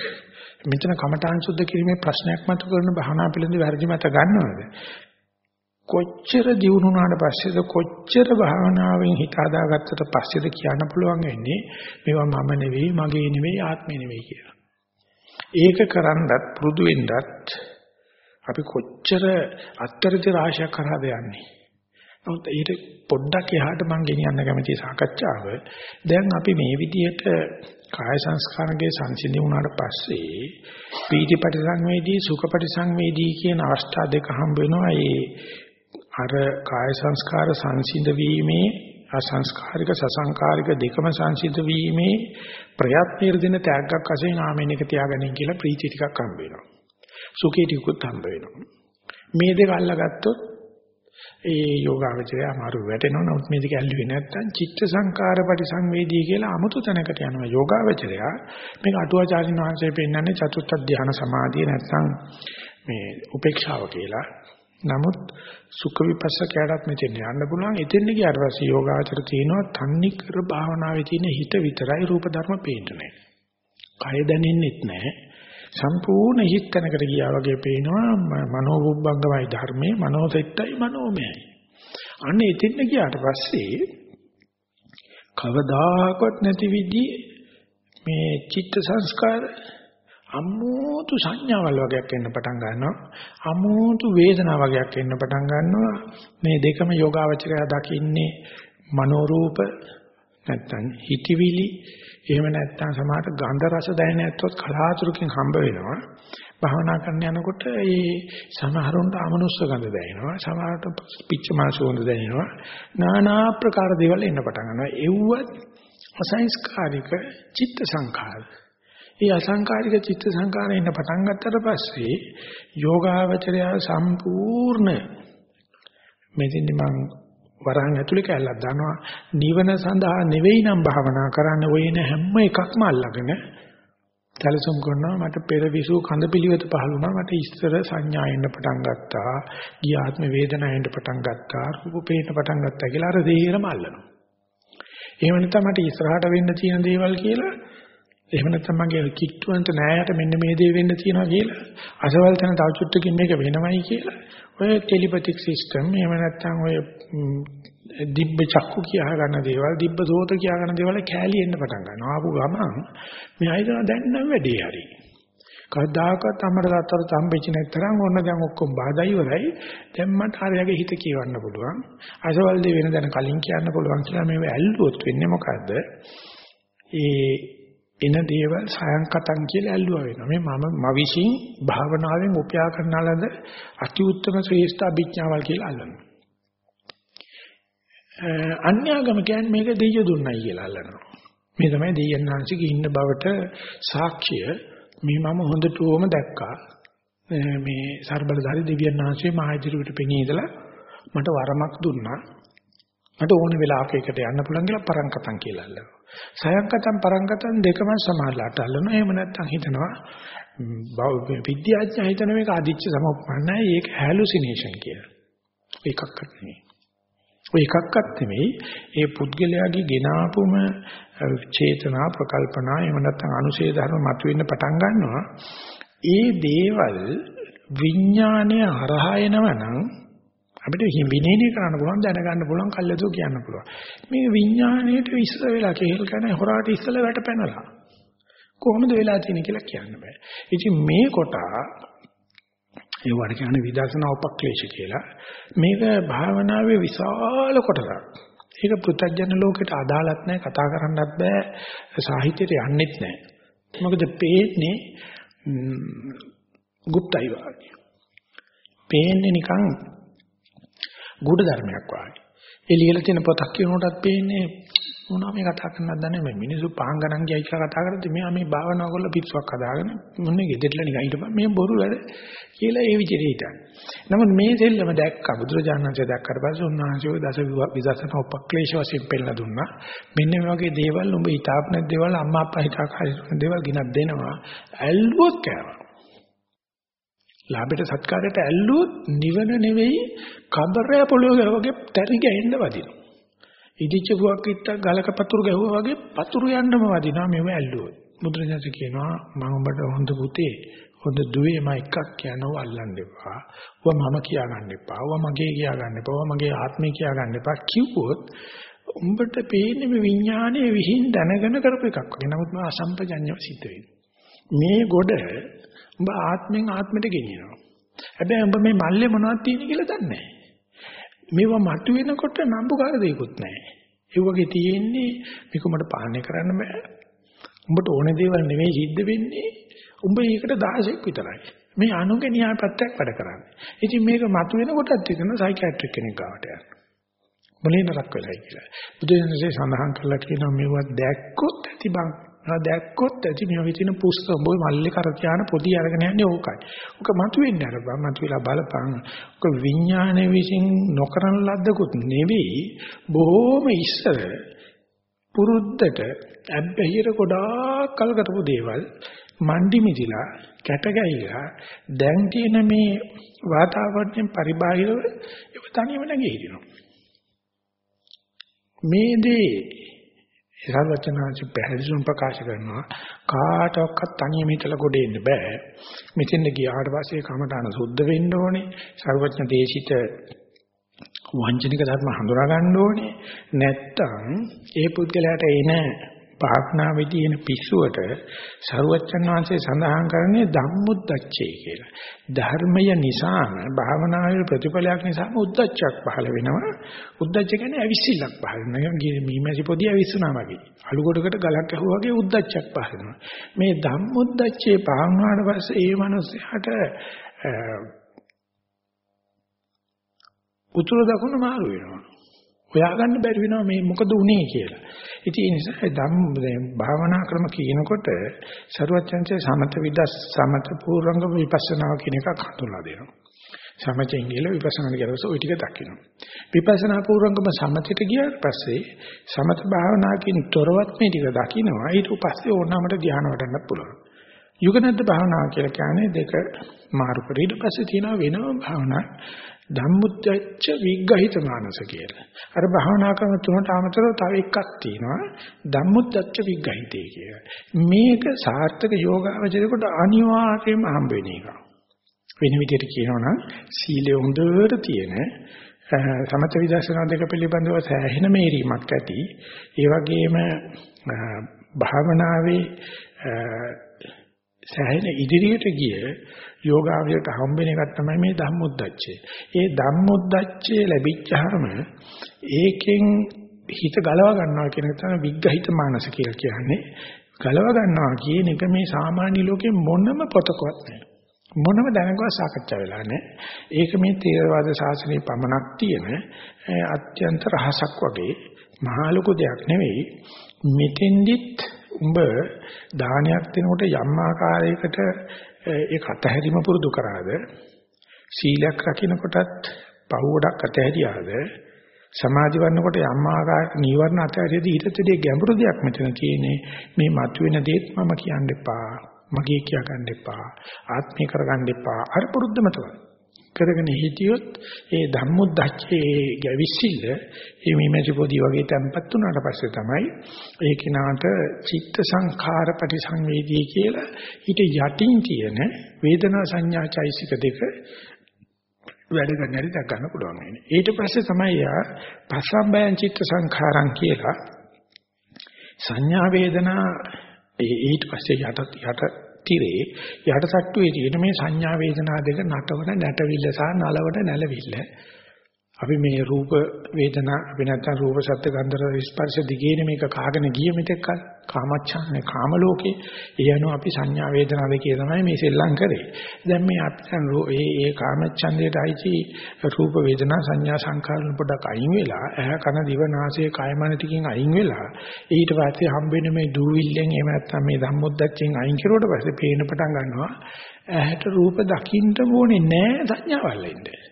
මෙතන කමඨාන් සුද්ධ කිරීමේ ප්‍රශ්නයක් මතු කරන භාවනා පිළිබඳ වැරදි මත ගන්නවද? කොච්චර දියුණුනාට පස්සේද කොච්චර භාවනාවෙන් හිත හදාගත්තට පස්සේද කියන්න පුළුවන් වෙන්නේ මේවා මම නෙවෙයි මගේ නෙවෙයි ආත්මේ නෙවෙයි කියලා. ඒක කරන්නත් පුරුදු වෙන්නත් අපි කොච්චර අත්තරති රාශියක් කරාද යන්නේ. නමුත් ඊට පොඩ්ඩක් එහාට මම ගෙනියන්න කැමති සාකච්ඡාව දැන් අපි මේ විදිහට කාය සංස්කාරයේ සංසිඳි වුණාට පස්සේ පීතිපටි සංවේදී සුඛපටි සංවේදී කියන අවස්ථා දෙක හම්බ වෙනවා. ඒ අර කාය සංස්කාර සංසිඳ වීමේ අසංස්කාරික සසංකාරික දෙකම සංසිඳ වීමේ ප්‍රයත්නයේ දෙන තෑග්ගක් වශයෙන් ආමෙන් එක තියාගන්න කියලා ප්‍රීති ටිකක් හම්බ වෙනවා. සුඛී ටිකුත් හම්බ වෙනවා. මේ දෙක අල්ලගත්තොත් ඒ යෝගාවචරය අමාරු වැටෙනවා. නමුත් මේ දෙක ඇල්ලුවේ නැත්නම් චිත්ත සංකාර පරිසංවේදී කියලා 아무තු තැනකට යනවා යෝගාවචරය. මේක අටුවාචාරින් වහන්සේ පෙන්නන්නේ චතුත්ථ ධ්‍යාන සමාධිය නැත්නම් මේ උපේක්ෂාව කියලා. නමුත් සුඛ විපස්සකයටත් මෙතෙන් යන්න පුළුවන්. එතෙන් ගියාට පස්සේ යෝගාචර තියෙනවා තන්නේ කර භාවනාවේ තියෙන හිත විතරයි රූප ධර්ම පේන්නේ. කය දැනෙන්නෙත් නැහැ. සම්පූර්ණ හිතනකට ගියා වගේ පේනවා. මනෝබුබ්බංගමයි ධර්මයේ. මනෝසෙට්ටයි මනෝමයයි. අන්න එතෙන් ගියාට පස්සේ කවදාකවත් නැති විදිහේ මේ චිත්ත සංස්කාර අමෝතු සංඥාවල් වගේක් එන්න පටන් ගන්නවා. අමෝතු වේදනා වගේක් එන්න පටන් ගන්නවා. මේ දෙකම යෝගාවචරය දකින්නේ මනෝරූප නැත්තම් හිතවිලි එහෙම නැත්නම් සමහරට ගන්ධ රස දැනෙන්නේ නැත්නම් කලාතුරකින් හම්බ වෙනවා. භාවනා කරන්න යනකොට ඒ සමහරුන්ට අමනුෂ්‍ය ගඳ දැනෙනවා. සමහරට පිච්ච මාසුවඳ දැනෙනවා. নানা ආකාර දේවල් එන්න පටන් ගන්නවා. එව්වත් අසංස්කාරික චිත්ත සංඛාර. ඒ අසංකාරික චිත්ත සංඛාර එන්න පටන් ගත්තට පස්සේ යෝගාවචරය සම්පූර්ණ මෙතෙන්දි මම වරහන් ඇතුලේ කැලලක් දානවා. නිවන සඳහා නෙවෙයි නම් භාවනා කරන්න ඔයන හැම එකක්ම අල්ලගෙන සැලසුම් කරනවා. මට පෙර විසු කඳ පිළිවෙත පහළ වුණා. මට ඉස්තර සංඥා එන්න පටන් ගත්තා. ගියාත්ම වේදනා එන්න පටන් ගත්තා. රූප පේන්න පටන් ගත්තා කියලා අර දෙහිරම අල්ලනවා. එහෙම නැත්නම් මට ඉස්සරහට වෙන්න තියෙන දේවල් කියලා එහෙම නැත්නම් මගේ කිට්ටුවන්ට නෑයට මෙන්න මේ දේ වෙන්න තියෙනවා කියලා. අසවල් තැන තව චුට්ටකින් මේක වෙනවයි කියලා. ඔය ටෙලිපැතික් සිස්ටම් එහෙම නැත්නම් ඔය දිබ්බ චක්කු කියා ගන්න දේවල් දිබ්බ සෝත කියා ගන්න දේවල් කෑලි එන්න පටන් ගන්නවා. ආපු ගමන් මේ අයිතන දැන් නම් වැඩි හරි. කවදාකවත් අමර දත්තර තම්බෙච්ච නැතරම් ඕන දැන් ඔක්කොම බාධා ඉවරයි. දැන් මට හරියගේ හිත කියවන්න පුළුවන්. අසවල් දේ වෙන දැන කලින් කියන්න පුළුවන් කියලා මේව ඇල්ලුවොත් වෙන්නේ මොකද්ද? ඒ එන දේවල් සයන්කතං කියලා ඇල්ලුවා වෙනවා. මේ මම මවිසින් භාවනාවෙන් උපයා කරනාලද අති උත්තම ශ්‍රේෂ්ඨ අභිඥාවල් කියලා අල්ලනවා. අන්‍යාගම කියන්නේ මේක දෙය දුන්නයි කියලා අල්ලනවා. මේ තමයි දෙයයන් වහන්සේගේ ඉන්න බවට සාක්ෂිය. මේ මම හොඳටම දැක්කා. මේ ਸਰබලධාරී දෙවියන් වහන්සේ මහ ඉදිරියට පෙනී ඉඳලා මට වරමක් දුන්නා. මට ඕන වෙලාවක එකට යන්න පුළුවන් කියලා පරංකතම් කියලා අල්ලනවා. සයන්කතම් පරංකතම් දෙකම සමානලාට අල්ලනවා. එහෙම නැත්නම් හිතනවා විද්‍යාඥයා හිතන මේක අදිච්ච සමුප්පන්නයි ඒක හැලුසිනේෂන් කියලා. ඒකක්වත් නෙමෙයි. ඔය එකක්වත් නෙමෙයි. ඒ පුද්ගලයාගේ ගෙනාපුම චේතනා ප්‍රකල්පනා එහෙම නැත්නම් අනුශේධ ධර්ම මතුවෙන්න පටන් ගන්නවා. ඒ දේවල් විඥානය හරහා එනවනම් අපිට හිඹිනේනේ කරන්න පුළුවන් දැනගන්න පුළුවන් කල්යතෝ කියන්න පුළුවන්. මේ විඥාණයට ඉස්සර වෙලා කෙහෙල් කරන හොරාට ඉස්සල වැට පැනලා. කොහොමද වෙලා තියෙන්නේ කියලා කියන්න බෑ. ඉතින් මේ කොටා ඒ වගේ කියන විදර්ශනා උපක්ලේශ කියලා. මේක භාවනාවේ විශාල කොටසක්. ඒක පුත්තජන ලෝකයට අදාළත් නැහැ කතා කරන්නත් බෑ සාහිත්‍යයට යන්නෙත් නැහැ. මොකද පේන්නේ গুপ্তයි වාගේ. පේන්නේ නිකන් ගුඪ ධර්මයක් වාගේ. ඒ ලියලා තියෙන පොතක් කියනකොටත් පේන්නේ මොනවා මේ කතා කරන්නද දන්නේ මේ මිනිස්සු පහන් ගණන් ගියයි කියලා කතා කරද්දි මෙයා මේ භාවනාව කරලා පිස්සුවක් හදාගෙන මොන්නේ ගෙදෙట్లా නිකන් හිටපන් මේ බොරු වැඩ කියලා ඒ විදිහට හිටන්. නමුත් මේ දෙල්ලම දැක්ක බුදුරජාණන්සේ දැක්කට පස්සේ උන්වහන්සේ ඔය දස විදර්ශන උපක්ලේශ වශයෙන් පෙන්නලා දුන්නා. මෙන්න මේ වගේ දේවල් උඹ හිතාපු නැති දේවල් අම්මා අප්පා හිතාකාරී දේවල් ගිනක් දෙනවා. ඇල්ලුවොත් කෑවා. ලාභයට සත්කාරයට ඇල්ලුවොත් නිවන නෙවෙයි කබරය පොළොව වගේ තරි ගැහෙන්න වදිනවා. ඉදිච්ච පුවක් ඉත්ත ගලක පතුරු ගැහුවා වගේ පතුරු යන්නම වදිනවා මෙව ඇල්ලුවොත්. බුදුරජාණන් කියනවා මම ඔබට හොඳ පුතේ හොඳ දුවේ මම එකක් කියනවා අල්ලන්න එපා. ඔබ මම කියා ගන්න එපා. ඔබ මගේ කියා ගන්න එපා. ඔබ මගේ ආත්මය කියා ගන්න එපා කිව්වොත් උඹට පේන්නේ මේ විඥානයේ විහිං දැනගෙන කරපු එකක් වගේ. නමුත් මම අසම්පජඤ්ඤව සිද්ධ වෙනවා. මේ ගොඩ උඹ ආත්මෙන් ආත්මෙට ගෙනියනවා. හැබැයි උඹ මේ මල්ලේ මොනවද තියෙන්නේ කියලා දන්නේ නැහැ. මේවා මතුවෙනකොට නම්බුකාර දෙයක්වත් නැහැ. ඒ වගේ තියෙන්නේ මේක උඹට පාලනය කරන්න බෑ. උඹට ඕන දේවල් නෙවෙයි සිද්ධ වෙන්නේ. උඹ ඒකට 16ක් විතරයි. මේ අනුගේ න්‍යායපත්‍යක් වැඩ කරන්නේ. ඉතින් මේක මතුවෙනකොටත් හිතන සයිකියාට්‍රික් කෙනෙක් ගාවට යන්න. මොලේ නරක් වෙලයි කියලා. බුදුන්සේ සඳහන් කරලා කියනවා මේවත් දැක්කොත් ඇති බං. ආ දැක්කොත් ඇති මේ වගේ තියෙන පුස්තක බොයි මල්ලේ කර තියාන පොඩි අරගෙන යන්නේ ඕකයි. ඕක මතුවෙන්නේ අර බං මතුවලා බලපං. ඕක විඥානයේ විසින් නොකරන ලද්දකුත් නෙවෙයි බොහොම ඉස්සර පුරුද්දට අබ්බැහිර ගොඩාක් කල් කරපු දේවල් මණ්ඩි මිදිලා කැට ගැහිලා දැන් තියෙන මේ වාතාවරණයෙන් පරිබාහිරව ඒක තනියම නැගී හිටිනවා මේ දේ සර්වචනාචි පැහැදිලිවම ප්‍රකාශ කරනවා. කාටවත් තනියම හිටලා ගොඩ එන්න බෑ. මෙතෙන් ගියාට පස්සේ කමඨාන සුද්ධ වෙන්න ඕනේ. සර්වචන දේශිත වංචනික ධර්ම හඳුනා ගන්න ඕනේ. නැත්තම් ඒ පුද්ගලයාට එන භාවනාවේදී එන පිස්සුවට සරුවච්චන් වහන්සේ සඳහන් කරන්නේ ධම්මුද්දච්චේ කියලා. ධර්මය නිසාම භාවනාවේ ප්‍රතිඵලයක් නිසාම උද්දච්චයක් පහළ වෙනවා. උද්දච්ච කියන්නේ අවිසිල්ලක් පහළ වෙනවා. මීමැසි පොදිය අවිස්සුනා වගේ. අලු කොටකට ගලක් ඇහුවා වගේ උද්දච්චයක් පහළ වෙනවා. මේ ධම්මුද්දච්චේ පහළ වුණාට පස්සේ ඒ මනුස්සයාට උතුරු දකුණ මාරු වෙනවා. හොයාගන්න බැරි වෙනවා මේ මොකද උනේ කියලා. ඉතින් ඒ නිසා ධම්ම භාවනා ක්‍රම කියනකොට සරුවච්චන්සේ සමත විදස් සමත පූර්වංග විපස්සනා කියන එකක් හඳුන්වා දෙනවා. සමතෙන් ගිහලා විපස්සනා කියලාස ওই ටික දකින්න. විපස්සනා පූර්වංගම සමතයට ගියාට පස්සේ සමත භාවනාවකින් තොරවත් මේ ටික දකින්නවා. ඊට පස්සේ ඕනමට ධ්‍යාන වඩන්න පුළුවන්. යුගනද්ද භාවනාව කියලා කියන්නේ දෙක මාරු කර ඊට පස්සේ තියෙනවා වෙනම භාවනා ධම්මුද්දච්ච විග්‍රහිත මානස කියලා. අර භාවනා ක්‍රම තුනට අමතරව තව එකක් තියෙනවා ධම්මුද්දච්ච විග්‍රහිතේ කියලා. මේක සාර්ථක යෝගාවචරයකට අනිවාර්යයෙන්ම හම්බ වෙන එක. වෙන විදිහට කියනවා නම් සීලය හොඳට තියෙන සමත විදර්ශනා දෙක පිළිබඳව සෑහෙන මේරීමක් ඇති. ඒ වගේම භාවනාවේ සෑහෙන ඉදිරියට ගිය යෝගාවචරයට හම්බෙන එකක් තමයි මේ ධම්මොද්දච්චය. ඒ ධම්මොද්දච්චය ලැබිච්චාම ඒකෙන් හිත ගලව ගන්නවා කියන එක තමයි විග්‍රහිත මානස කියලා කියන්නේ. ගලව ගන්නවා කියන එක මේ සාමාන්‍ය ලෝකේ මොනම පොතකවත් නැහැ. මොනම දැනගවත් සාකච්ඡා වෙලා නැහැ. ඒක මේ තේරවාද ශාසනයේ පමණක් තියෙන අත්‍යන්ත රහසක් වගේ මහා ලොකු දෙයක් නෙවෙයි. මෙතෙන්දිත් උඹ දානයක් දෙනකොට යම් ආකාරයකට ඒක අතහැරීම පුරුදු කරාද? සීලයක් රකින්නකොටත් පහ ගොඩක් අතහැරියාද සමාධි වන්නකොට යම් ආකාරයක නීවරණ අතහැරියදී ඊටතදී ගැඹුරු දෙයක් මෙතන තියෙන්නේ. මේ මතුවෙන දේත් මම කියන්න එපා. මගේ කියා ගන්න එපා. ආත්මේ කරගන්න එපා. අර පුරුද්දම තමයි. කරගෙන හිටියොත් ඒ ධම්මොද්දච්චේ ගැවිසිල්ල මේ මේමැසි පොඩි වගේ තැම්පත් වුණාට පස්සේ තමයි ඒ කිනාට චිත්ත සංඛාර පරිසංවේදී කියලා ඊට යටින් තියෙන වේදනා සංඥා චෛසික දෙක වැඩ ගන්න හැටි දක් ගන්න පුළුවන් වෙන්නේ. ඊට පස්සේ තමයි යා පස්සම්බයං චිත්ත සංඛාරං කියලා සංඥා වේදනා ඊට පස්සේ යට යට තිරේ යටසට්ටුවේ තියෙන මේ සංඥා වේදනා දෙක නටවන නැටවිල්ල සහ නලවන නැලවිල්ල. අපි මේ රූප වේදනා අපි නැත්තම් රූප සත්ත්ව ගන්ධ රස ස්පර්ශ දිගේනේ මේක කාගෙන ගිය මෙතෙක් කල. කාමච්ඡානේ කාම ලෝකේ ඒ අනුව අපි සංඥා වේදනා දෙකේ තමයි මේ සෙල්ලම් කරේ. දැන් මේ අපිට ඒ ඒ කාමච්ඡන්දයට අයිති රූප වේදනා සංඥා සංකාර පොඩක් අයින් වෙලා ඇහ කන දිව නාසය කය මන ටිකෙන් අයින් වෙලා ඊට පස්සේ හම්බෙන මේ දූවිල්ලෙන් එහෙම නැත්තම් මේ ධම්මොද්දච්චෙන් අයින් කරුවට පස්සේ පේන පටන් ගන්නවා. ඇහැට රූප දකින්න ඕනේ නෑ සංඥාවල් එන්නේ.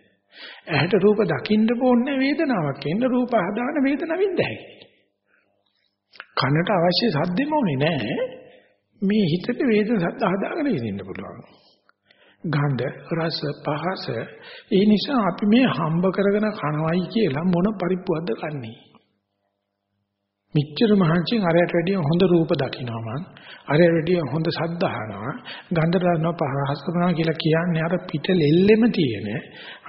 ඇහැට රූප දකින්න ඕනේ වේදනාවක් එන්න රූප හදාන වේදනාව විඳ හැකියි. කනට අවශ්‍ය සද්දෙම ඕනේ නැහැ. මේ හිතට වේද සද්ද හදාගෙන ඉන්න පුළුවන්. ගන්ධ රස පහස ඒ නිසා අපි මේ හම්බ කරගෙන කනවයි කියලා මොන පරිප්පුවක්ද කන්නේ මෙච්චර මහන්සියෙන් අරයට වැඩිය හොඳ රූප දකින්නවා මං. අරයට වැඩිය හොඳ ශබ්ද අහනවා. ගන්ධ රසන පහරහස් කරනවා කියලා කියන්නේ අර පිට ලෙල්ලෙම තියෙන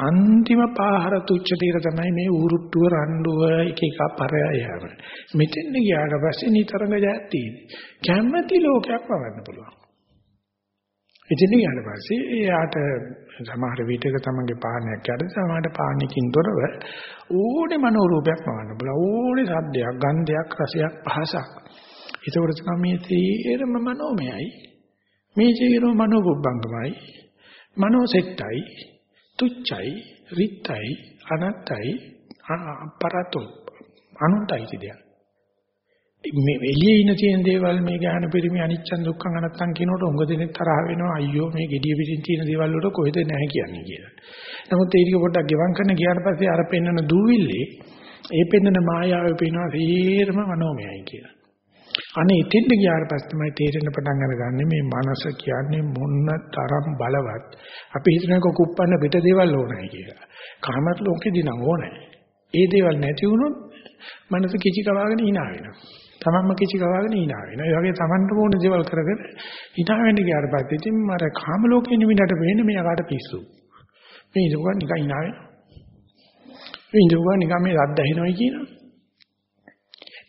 අන්තිම පාහර තුච්ච తీර තමයි මේ ඌරුට්ටුව රණ්ඩුව එක එක පරය යෑම. මෙතෙන් ගියාට පස්සේ නිතරම ජයක් තියෙන්නේ. කැමැති ලෝකයක් වවන්න පුළුවන්. ඉතින් ඊට පස්සේ එයාට සමහර විටක තමන්ගේ පානයක් යට සමහරට පානකින් තොරව ඕනේ මනෝරූපයක් වවන්න බල ඕනේ සද්දයක් ගන්ධයක් රසයක් පහසක්. ඒකවල තමයි මේ තීරම මනෝමයයි. මේ ජීවන මනෝබුබ්බංගමයි. මනෝසෙට්ටයි. තුච්චයි. රිත්යි අනත්තයි. අපරතෝ අනුන්ටයි කියදයක් මේ එළියේ ඉන තියෙන දේවල් මේ ගහන පිරිමි අනිච්චන් දුක්ඛං අනත්තං කියනකොට උඟ දෙනෙක් තරහ වෙනවා අයියෝ මේ gediya පිටින් තියෙන දේවල් වලට කොහෙද නැහැ කියන්නේ කියලා. නමුත් ඒ ටික පොඩ්ඩක් ගෙවම් කරන ගියාට පස්සේ අර පෙන්නන දූවිල්ලේ ඒ පෙන්නන මායාවේ පේනවා සීරම මනෝමයයි කියලා. අනේ ඉතින්ද ගියාට පස්සේ තමයි තේරෙන්න පටන් අරගන්නේ මේ මනස කියන්නේ මොන්න තරම් බලවත්. අපි හිතනක කුප්පන්න පිට දේවල් ඕනයි කියලා. කාමත් ලෝකෙදී නම් ඕනේ. ඒ දේවල් නැති වුණොත් මනස කිචි කවාගෙන hina වෙනවා. තමන්ම කිචි කවාගෙන hina වෙනවා. ඒ වගේ තමන්ට ඕන දේවල් කරගෙන hina වෙන්න ගියාට පස්සේ ඉතින් මර කාම ලෝකේ නිමිනට වෙන්නේ මෙයාට පිස්සු. මේ ඉඳුවා නිකන් hina වෙනවා. මේ ඉඳුවා නිකන් මේ රද්ද ඇහෙනවයි කියනවා.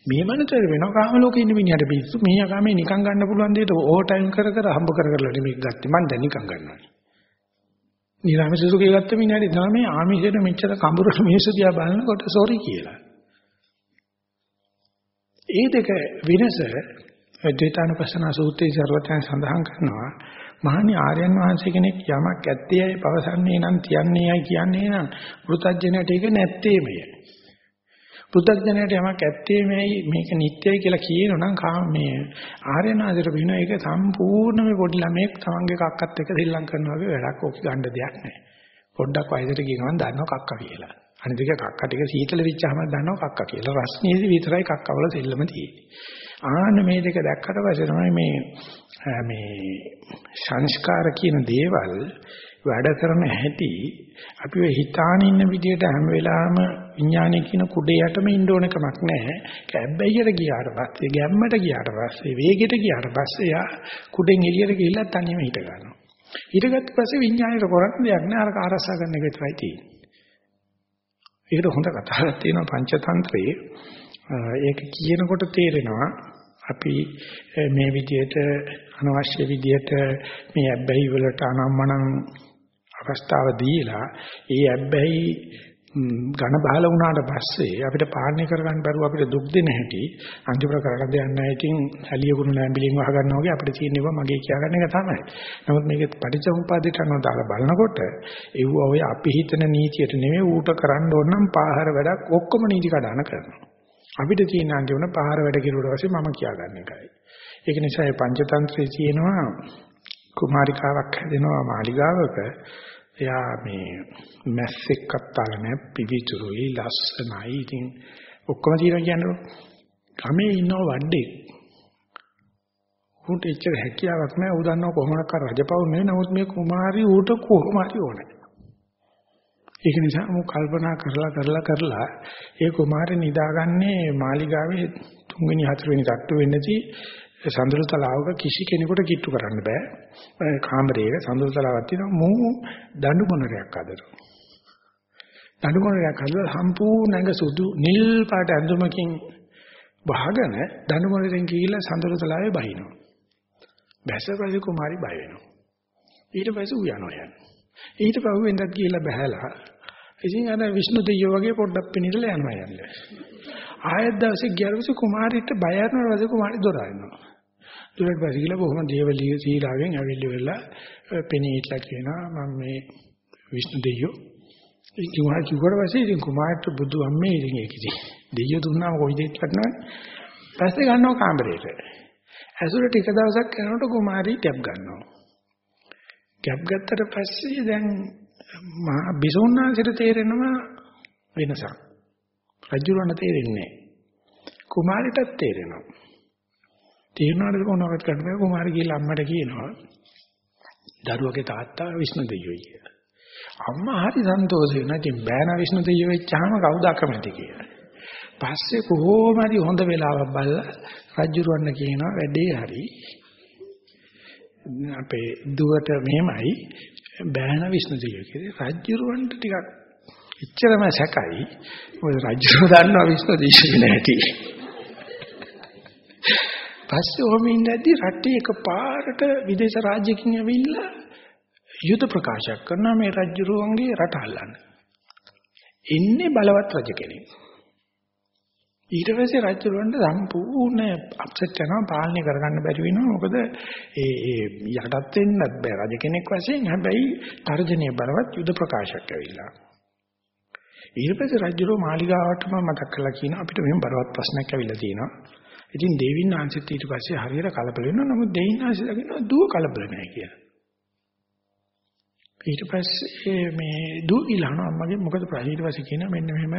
මේ මනතර වෙනවා කාම ලෝකේ ඉන්න මිනිහට පිස්සු. මේ යකා මේ නිකන් ගන්න පුළුවන් දෙයට ඕවර් ටයිම් කර කර හම්බ කර කරලා නෙමෙයි ගත්තේ. මම දැන් නිකන් ගන්නවා. නිරාමිස සුඛේ ගත්ත මිනිහට තමයි මේ ආමිෂයට මෙච්චර කඹුරට මිනිස්සු දිහා බලනකොට සෝරි කියලා. ඒ දෙක වෙනස ද්වේතානුපස්සන සූත්‍රයේ ਸਰවතයන් සඳහන් කරනවා මහණි ආර්යයන් වහන්සේ කෙනෙක් යමක් ඇත්තේයි පවසන්නේ නම් තියන්නේයි කියන්නේ නම් පෘථග්ජනයට ඒක නැත්තේමය. පෘථග්ජනයට යමක් ඇත්තේමයි මේක නිත්‍යයි කියලා කියනනම් කාම මේ ආර්යයන් වහන්සේට වෙන එක සම්පූර්ණම පොඩි ළමෙක් තමන්ගේ කක්කත් එක්ක දෙල්ලම් කරනවා වගේ වැඩක් ඔක ගන්න දෙයක් නැහැ. පොඩ්ඩක් වයසට ගියනනම් දන්නවා කක්ක කියලා. අනිත් එක කක්ක ටික සීතල වෙච්චාම දන්නවා කක්ක කියලා. රස්නේදි විතරයි කක්කවල සෙල්ලම තියෙන්නේ. ආන්න මේ දෙක දැක්කට පස්සේ තමයි මේ මේ සංස්කාර කියන දේවල් වැඩ කරන හැටි අපි ඔය හිතාන ඉන්න විදිහට හැම වෙලාවෙම විඥානයේ කියන කුඩේ යටම ඉන්න ඕන කමක් නැහැ. කැබ්බැයියට ගියාට පස්සේ ගැම්මට ගියාට පස්සේ වේගෙට ගියාට පස්සේ යා කුඩෙන් එළියට ගිහිල්ලා තනියම හිට ගන්නවා. හිටගත්ත පස්සේ විඥානයට කරන්න දෙයක් නෑ අර කාරසා ගන්න එක විතරයි තියෙන්නේ. ඒකට හොඳ කතාවක් තියෙනවා පංචතන්ත්‍රයේ. ඒක කියනකොට තේරෙනවා අපි මේ විදිහට අනවශ්‍ය විදිහට මේ අබ්බැහි වලට අනම්මනම් අවස්ථාව දීලා ඒ අබ්බැහි ඝන බහල වුණාට පස්සේ අපිට පාලනය කරගන්න බැරුව අපිට දුක් දෙන හැටි අන්තිමට කරගන්න දෙයක් නැහැ. ඉතින් හැලියකුණු නැඹිලින් වහ ගන්නවා වගේ අපිට තියෙන ඒවා මගේ කියා ගන්න එක තමයි. නමුත් මේක පටිච්චසමුපාදයට අනුව දාලා බලනකොට ඒව ඔය අපි හිතන නීතියට නෙමෙයි ඌට කරන්න ඕන නම් පාහර වැඩක් ඔක්කොම නීති කඩන කරනවා. අපිට තියෙන අන්තිමන පාහර වැඩ කෙරුවට පස්සේ මම කියා ගන්න එකයි. ඒක නිසා මේ පංචතන්ත්‍රයේ තියෙනවා කුමාරිකාවක් හැදෙනවා මාලිගාවක එයා මේ මැස්සෙක් අත්තාල නැහැ පිවිතුරුයි ලස්සනයි. ඉතින් ඔක්කොම තියෙනවා කියන්නේ ගමේ ඉන්න වඩේ. උන්ට එච්චර හැකියාවක් නැහැ ඌ දන්නව කොහොමද කර රජපවුල් නෙවෙයි. නමුත් මේ කුමාරි ඌට කොහොම හරි ඕනේ. ඒක නිසා මම කල්පනා කරලා කරලා කරලා ඒ කුමාරය නිදාගන්නේ මාලිගාවේ තුන්වෙනි හතරවෙනි තට්ටු වෙන්නදී සඳුරු තලාවක කිසි කෙනෙකුට කිට්ටු කරන්න බෑ. කාමරයක සඳුරු තලාවක් තියෙනවා මූ දඬු මොනරයක් අදලා. දඬු මොනරයක් අදලා සම්පූර්ණ ඇඟ සුදු නිල් පාට ඇඳුමකින් වහගෙන දඬු මොනරෙන් ගිහිල්ලා සඳුරු තලාවේ බහිනවා. බැසපස්සේ කුමාරි බය වෙනවා. ඊට පස්සේ ඌ යනවා යන්නේ. ඊට පස්සේ වෙනදත් ගිහිල්ලා බහැලා ඉතින් අර විෂ්ණු දෙවියෝ වගේ පොඩ්ඩක් පිනිදලා යනවා යන්නේ. ආයෙත් දවසේ ගියාට පස්සේ කුමාරිට බය යනවා පස්සේ කුමාරි දොර අරිනවා. දුරට පස්සේ බොහොම දේවලිය සීලාවෙන් ඇවිල්ලි වෙලා පෙනී හිටලා කියනවා මම මේ විෂ්ණු දෙවියෝ. ඉතින් කුමාර කිව්වට පස්සේ ඉතින් කුමාරට බුදු අම්මේ ඉතින් ඒකදී. දෙවියෝ දුන්නාම කොයි දෙයක් වටනවද? පස්සේ ගන්නවා කාමරේට. ඇසුර ටික දවසක් යනකොට කුමාරි ගැප් ගන්නවා. ගැප් ගත්තට පස්සේ දැන් මහා බිසෝන්නාන්සට තේරෙනවා වෙනසක්. රජුරණ තේරෙන්නේ නැහැ. කුමාරිටත් තේරෙනවා. තේරුණාද කොහොමවත් කරන්න බෑ කුමාරි කියලා අම්මට කියනවා දරුවගේ තාත්තා විෂ්ණු දෙවියෝ කියලා. අම්මා හරි සන්තෝෂ වෙනවා. ඉතින් බෑනා විෂ්ණු දෙවියෝ වෙච්චාම කවුද අකමැති කියලා. පස්සේ කොහොම හරි හොඳ වෙලාවක් බලලා රජුරවන්න කියනවා වැඩේ හරි. අපේ දුවට මෙහෙමයි බෑනා විෂ්ණු දෙවියෝ කියලා. රජුරවන්ට ටිකක් එච්චරම සැකයි. මොකද රජුර දන්නවා විෂ්ණු දෙවියෝ නැති. පස්සේ ඔහොම ඉඳද්දි රටේ එකපාරට විදේශ රාජ්‍යකින් ඇවිල්ලා යුද ප්‍රකාශයක් කරනවා මේ රජුරුවන්ගේ රට අල්ලන්න. ඉන්නේ බලවත් රජ කෙනෙක්. ඊට පස්සේ රජුරවන්ට සම්පූර්ණ අප්සෙට් වෙනවා පාලනය කරගන්න බැරි වෙනවා මොකද ඒ ඒ යටත් වෙන්නත් බෑ රජ කෙනෙක් වශයෙන් හැබැයි තර්ජනීය බලවත් යුද ප්‍රකාශයක් ඇවිල්ලා ඊට පස්සේ රජුරෝ මාලිගාවටම මතක් කරලා කියන අපිට මෙහෙම බලවත් ප්‍රශ්නයක් ඇවිල්ලා තියෙනවා ඉතින් දෙවියන් ආංශිත් ඊට පස්සේ හරියට කලබල වෙනවා නමුත් දෙවියන් ආංශිත් කියනවා දුව කලබල නැහැ කියලා ඊට පස්සේ මේ දුව ඉලහනවා අම්මගේ මොකද ප්‍රශ්න ඊට පස්සේ කියනවා මෙන්න මෙහෙම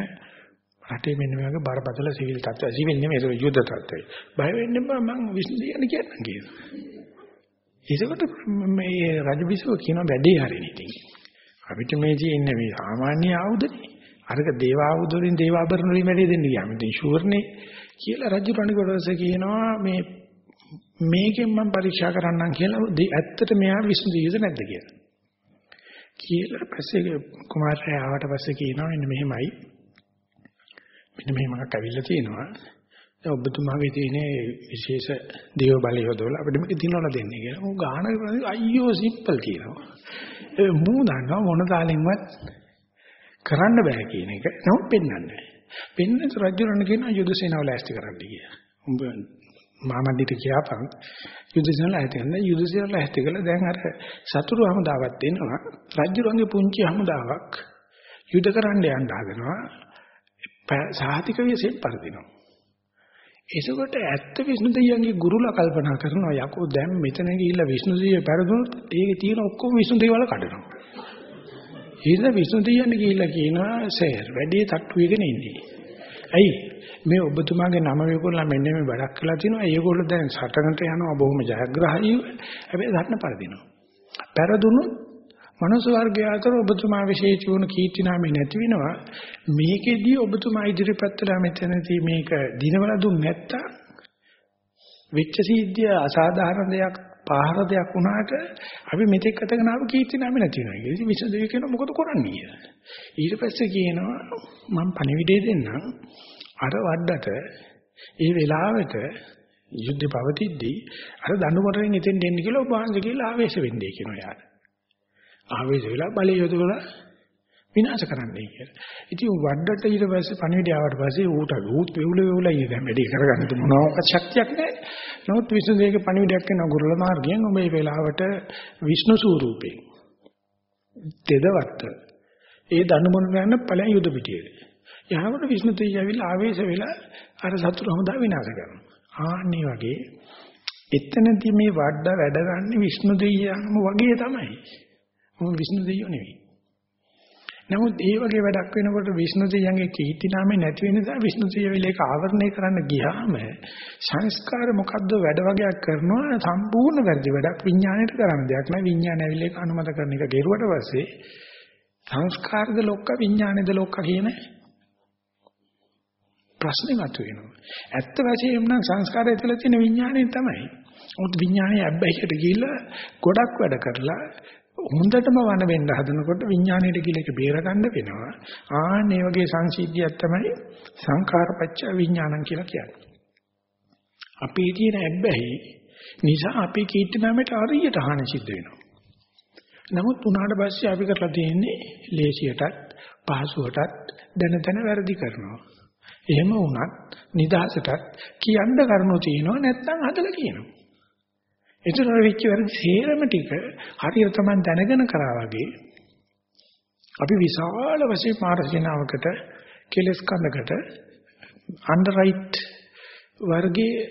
රටේ මෙන්න මේ වගේ බරපතල සිවිල් තත්ත්වය සිවිල් නෙමෙයි ඒක යුද්ධ තත්ත්වය. බය වෙන්න එපා මං විශ්ලේෂණ කියන්නම් කියනවා. ඒකට මේ රජබිසව කියන වැඩේ හරිනේ ඉතින්. අපිට මේ තියෙන්නේ මේ සාමාන්‍ය ආයුධනේ. අරක දේව ආයුධ වලින් දේව ආභරණ වලින් වැඩි දෙන්න ගියාම ඉතින් ෂුවර්නේ කියලා රජු රණිකොටස කියනවා මේ මේකෙන් මම පරීක්ෂා කරන්නම් කියලා ඇත්තට මෙයා විසඳු යුද නැද්ද කියලා. කියලා පස්සේ කුමාරයා ආවට පස්සේ කියනවා මෙන්න මෙහෙමයි මෙන්න මෙහෙමක් ඇවිල්ලා තියෙනවා. දැන් ඔබතුමාගේ තියෙන විශේෂ දේව බලය යොදවලා අපිට මේක දිනවලා දෙන්නේ කියලා. ਉਹ ගාන අයියෝ සිම්පල් කියනවා. ඒ මූ දන්නවා මොන තාලෙන්වත් කරන්න බෑ කියන එක. නමුත් පෙන්වන්නේ නැහැ. පෙන්වන රජුරණ කියන යුද සේනාව ලෑස්ති කරන්න කියලා. උඹ මාමන්දිට කියපන් යුද සේනාව ලෑස්ති කරන්න යුද සේනාව ලෑස්ති කළා දැන් අර සතුරු හමුදාවක් දෙනවා. රජුරන්ගේ පුංචි හමුදාවක් යුද කරන්න යන්න හදනවා. සාහිතික විශේෂ පරදිනවා. එසකොට ඇත්ත විෂ්ණු දෙවියන්ගේ ගුරුලා කල්පනා කරනවා යකෝ දැන් මෙතන ගිහිල්ලා විෂ්ණු දෙවිය පෙරදුනොත් ඒකේ තියෙන ඔක්කොම විෂ්ණු දෙවියන්වල කඩනවා. ඊට විෂ්ණු දෙවියන් ගිහිල්ලා කියනවා සර් වැඩි තට්ටු වෙගෙන ඉන්නේ. ඇයි මේ ඔබතුමාගේ නම වේගොල්ලෝ මෙන්න මේ වැඩක් කළා තිනවා ඒගොල්ලෝ දැන් සටනට යනවා බොහොම ජයග්‍රහීව හැබැයි ධර්ම පරදිනවා. පෙරදුනොත් මනුස්ස වර්ගය අතර ඔබතුමා විශේෂ වුණ කීර්ති නාමය නැති වෙනවා මේකෙදී ඔබතුමා ඉදිරිපත් කළා මෙතනදී මේක දිනවල දුන්න නැත්තම් වෙච්ච සිද්ධිය අසාධාරණ දෙයක් පාහර දෙයක් වුණාට අපි මෙතෙක් ගතගෙන ආව කීර්ති නාමය නැති වෙනවා කියලා. ඉතින් විසඳෙවි කියන මොකද කරන්නේ කියලා. ඊට පස්සේ කියනවා මම පණිවිඩය දෙන්නම් අර වඩට ඒ වෙලාවට යුද්ධ පවතිද්දී අර දඬුවමෙන් එතෙන් දෙන්න කියලා ඔබ වහන්සේ කියලා ආවේශ වෙන්නේ කියනවා යාට. ආවේශ වෙලා බලය යොදවලා විනාශ කරන්නයි කියලා. ඉතින් වඩට ඊට පස්සේ පණිවිඩය ආවට පස්සේ ඌට ඌත් වෙවුල වෙවුල ඉඳන් වැඩි කරගන්න මොනවාක ශක්තියක් නැහැ. නමුත් විෂ්ණු දේවගේ පණිවිඩයක් එන ගුරුල මාර්ගයෙන් මේ වෙලාවට විෂ්ණු ස්වරූපේ තෙදවට ඒ දනුමන යන ඵලයන් යුද පිටියේ. යහවට විෂ්ණු තේ ඇවිල්ලා ආවේශ වෙලා අර සතුරු හමුදා විනාශ කරනවා. ආන්නේ වගේ එතනදී මේ වඩ වැඩ ගන්න විෂ්ණු දෙවියන්ම වගේ තමයි. මොන විෂ්ණු දෙවියෝ නෙවෙයි. නමුත් ඒ වගේ වැඩක් වෙනකොට විෂ්ණු දෙවියන්ගේ කීර්ති නාමය නැති වෙන නිසා විෂ්ණු දෙවියෝ ඒක ආවරණය කරන්න ගියාම සංස්කාර මොකද්ද වැඩ වගේක් කරනවා සම්පූර්ණ වැඩි වැඩක් විඥාණයට කරන්න දෙයක් නෑ විඥානය ඇවිල්ලා ඒක අනුමත කරන එක ගෙරුවට පස්සේ සංස්කාරද ලොක්ක විඥානේද ලොක්ක කියන ප්‍රශ්නේ මතුවෙනවා. ඇත්ත වශයෙන්ම නම් සංස්කාරය තුළ තියෙන විඥානය තමයි. උත් විඥානයේ අබ්බැහියට ගිහිල්ලා ගොඩක් වැඩ කරලා හොඳටම වන වෙන්න හදනකොට විඥාණයට කියලා ඒක බේරගන්න වෙනවා. ආන් මේ වගේ සංසිද්ධියක් තමයි සංඛාරපච්ච විඥානං කියලා කියන්නේ. අපේ තියෙන ඇබ්බැහි නිසා අපි කීර්තිනාමයට හරියට හානි සිද්ධ වෙනවා. නමුත් උනාට පස්සේ අපි කරලා තියෙන්නේ ලේසියටත් පහසුවටත් දැන දැන වැරදි කරනවා. එහෙම වුණත් නිදහසටත් කියන්න කරුණු තියෙනවා නැත්නම් හදලා කියනවා. එතන වෙච්ච වැරදි සේරම ටික හරියට තමයි දැනගෙන කරා වගේ අපි විශාල වශයෙන් මාර්ගිනාවකට කෙලස් කඳකට අන්ඩර්රයිට් වර්ගයේ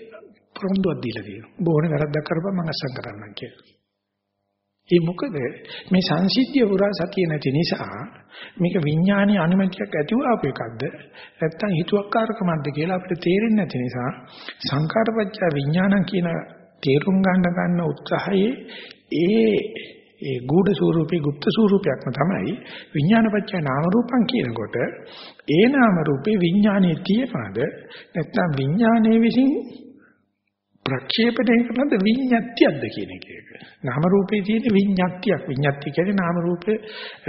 පොරොන්දුවක් දීලා තියෙනවා. බොහොම වැරද්දක් කරපුවා මම අසං කරන්නම් කියලා. ඒ මොකද මේ සංසිද්ධිය පුරා සතිය නැති නිසා මේක විඥානීය අනුමතියක් ඇතිව ආපු එකක්ද නැත්නම් හිතුවක්කාරකමක්ද කියලා අපිට තේරෙන්නේ නැති නිසා සංකාරපච්ච විඥානං කියන තේරුම් ගන්න ගන්න උත්සාහයේ ඒ ඒ ගුඪ ස්වරූපේ গুপ্ত ස්වරූපයක්ම තමයි විඥානපච්චය නාම රූපං කියනකොට ඒ නාම රූපේ විඥානයේ තියෙනවද නැත්නම් විඥානයේ විසින් ප්‍රක්ෂේපණය කරනද විඤ්ඤාත්‍යක්ද කියන එක. නාම රූපේ තියෙන විඤ්ඤාත්‍යයක් විඤ්ඤාත්‍ය කියන්නේ නාම රූපේ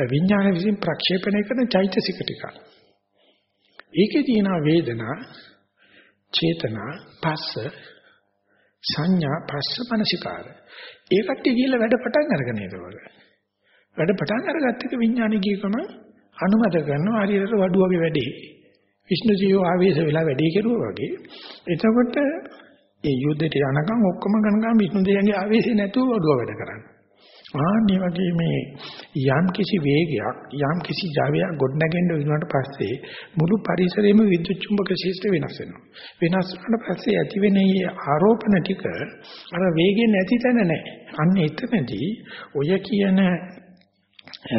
විඥාන විසින් ප්‍රක්ෂේපණය කරන චෛතසික ටික. ඒකේ තියෙන වේදනා චේතනා පස්ස සංඥා පස්ස මනසිකාර. ඒ කට්ටිය ගිහිල්ලා වැඩ පටන් අරගෙන ඒකවල. වැඩ පටන් අරගත්ත එක විඥානෙ ගියකම අනුමත කරනවා හරියට වඩු වගේ වැඩේ. විෂ්ණු ජීව ආවේශ වෙලා වැඩේ කෙරුවා වගේ. එතකොට ඒ යුද්ධයට යනකම් ඔක්කොම ගණගා විෂ්ණු දෙවියන්ගේ ආවේශය නැතුව වඩුව වැඩ කරන්නේ. ආන්නේ වගේ මේ යම් කිසි වේගයක් යම් කිසි ජවයක් ගොඩනගෙන්න වෙනාට පස්සේ මුළු පරිසරයේම විද්‍යුත් චුම්බක ශිෂ්ට වෙනස් වෙනවා. වෙනස් වුණාට පස්සේ ඇති වෙන මේ ආරෝපණ ටික අර වේගෙ නැති තැන නැහැ. අන්න එතනදී ඔය කියන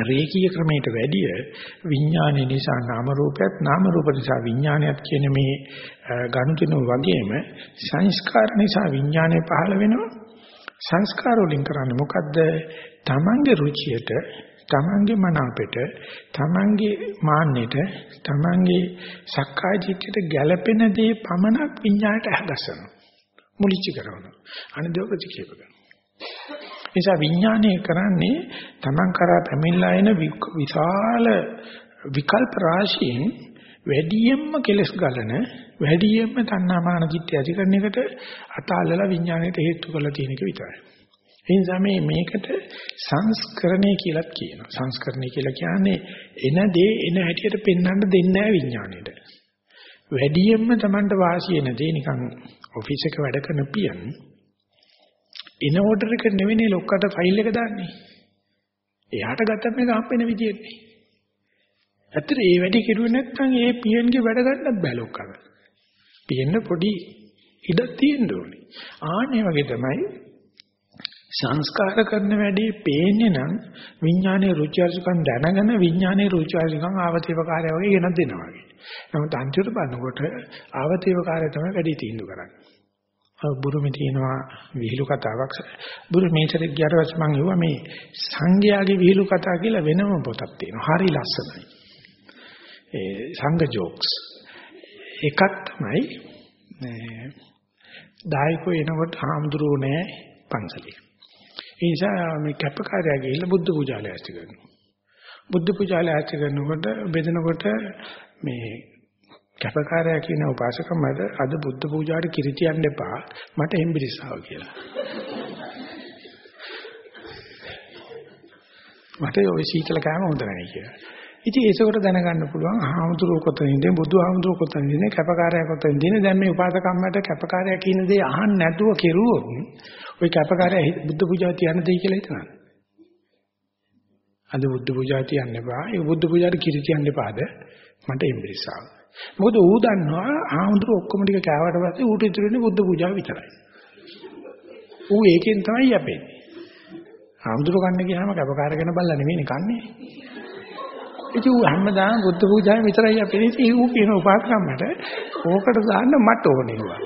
රේකී ක්‍රමයට වැඩිය විඥානයේ නිසා නාම රූපයත් නාම රූප නිසා විඥානයත් කියන මේ ගනුදෙනු වගේම සංස්කාර නිසා විඥානය පහළ වෙනවා සංස්කාර වලින් කරන්නේ මොකද්ද? තමන්ගේ රුචියට තමන්ගේ මනාපයට තමන්ගේ මාන්නයට තමන්ගේ සක්කාය දිට්ඨියට ගැළපෙන දේ පමණක් විඥාණයට හැදසනවා මුලිච්ච කරනවා අනිදෝ ප්‍රතික්ෂේප කරනවා නිසා විඥානය කරන්නේ Taman කරා පැමිණලා එන විශාල විකල්ප රාශියෙන් වැඩියෙන්ම කෙලස් ගලන වැඩියෙන්ම තණ්හාමාන චිත්ත ඇති කරන එකට අතාලලා විඥාණයට හේතු කරලා තියෙන එක විතරයි. ඒ නිසා මේ මේකට සංස්කරණය කියලාත් කියනවා. සංස්කරණය කියලා කියන්නේ එන දේ එන හැටියට පෙන්වන්න දෙන්නේ නැහැ විඥාණයට. වැඩියෙන්ම Tamanට වාසිය එන දේ නිකන් ඔෆිස් එක වැඩ කරන පියන් එන ඕඩර් එක නෙවෙයි ලොක්කට ෆයිල් එක දාන්නේ. එයාට ගත්තම එක හම්බෙන විදියනේ. ඇත්තට ඒ වැඩි කෙරුවේ නැත්නම් ඒ පියන්ගේ වැඩ ගන්නත් බෑ ලොක්කට. පියන්න පොඩි ඉඩක් තියෙන්න ඕනේ. ආන්නේ වගේ තමයි සංස්කාර කරන වැඩේ පේන්නේ නම් විඥානයේ රුචි අරුචිකම් දැනගෙන විඥානයේ රුචි අරුචිකම් ආවතේවකාරය වගේ ගෙනත් දෙනවා වගේ. නමුත් අන්තිමට බලනකොට ආවතේවකාරය තමයි වැඩි තීන්දුව කරන්නේ. බුරුමේ තියෙනවා විහිළු කතාවක්. බුරුමේ ඉතර ගියාට පස්සේ මම හිතුවා මේ සංඝයාගේ විහිළු කතා කියලා වෙනම පොතක් තියෙනවා. හරි ලස්සනයි. ඒ සංඝ ජෝක්ස්. එකක් තමයි මේ දායකෝ එනකොට හාමුදුරුවෝ නෑ පන්සලේ. ඒ නිසා මේ කැපකාරයා ගිහිල්ලා බුද්ධ පූජාලය ඇස්ති කරනවා. බුද්ධ පූජාලය ඇස්ති කරනකොට බෙදනකොට මේ කැපකාරයා කියන උපාසකමද අද බුද්ධ පූජාවට කිරි තියන්න එපා මට එම්බිරිස්සාව කියලා. මට ওই සීතල කෑම හොඳ නැහැ කියලා. ඉතින් ඒසකට දැනගන්න පුළුවන් ආහමුදුරුව කොතනින්ද බුදුහාමුදුරුව කොතනින්ද කැපකාරයා කොතනින්ද දැන් මේ උපාසකම්මට කැපකාරයා කියන දේ අහන්න නැතුව කෙරුවොත් ওই කැපකාරයා බුද්ධ පූජාව තියන්න දෙයි කියලා හිතනවා. අද බුද්ධ පූජාව තියන්න එපා. ඒ බුද්ධ පූජාවට කිරි තියන්න එපාද? මට එම්බිරිස්සාව. මොකද ඌ දන්නවා ආහඳුර ඔක්කොම ටික කෑවට පස්සේ ඌට ඉතුරු වෙන්නේ බුද්ධ පූජාව විතරයි. ඌ ඒකෙන් තමයි යපෙන්නේ. ආහඳුර ගන්න ගියාම කැපකාරගෙන බල්ලා නෙමෙයිනේ කන්නේ. ඉතින් ඌ හැමදාම බුද්ධ පූජාවෙ විතරයි යපෙන්නේ. ඉතින් ඌ කියන උපාසකම්මට ඕකට දාන්න මට ඕනේ වා.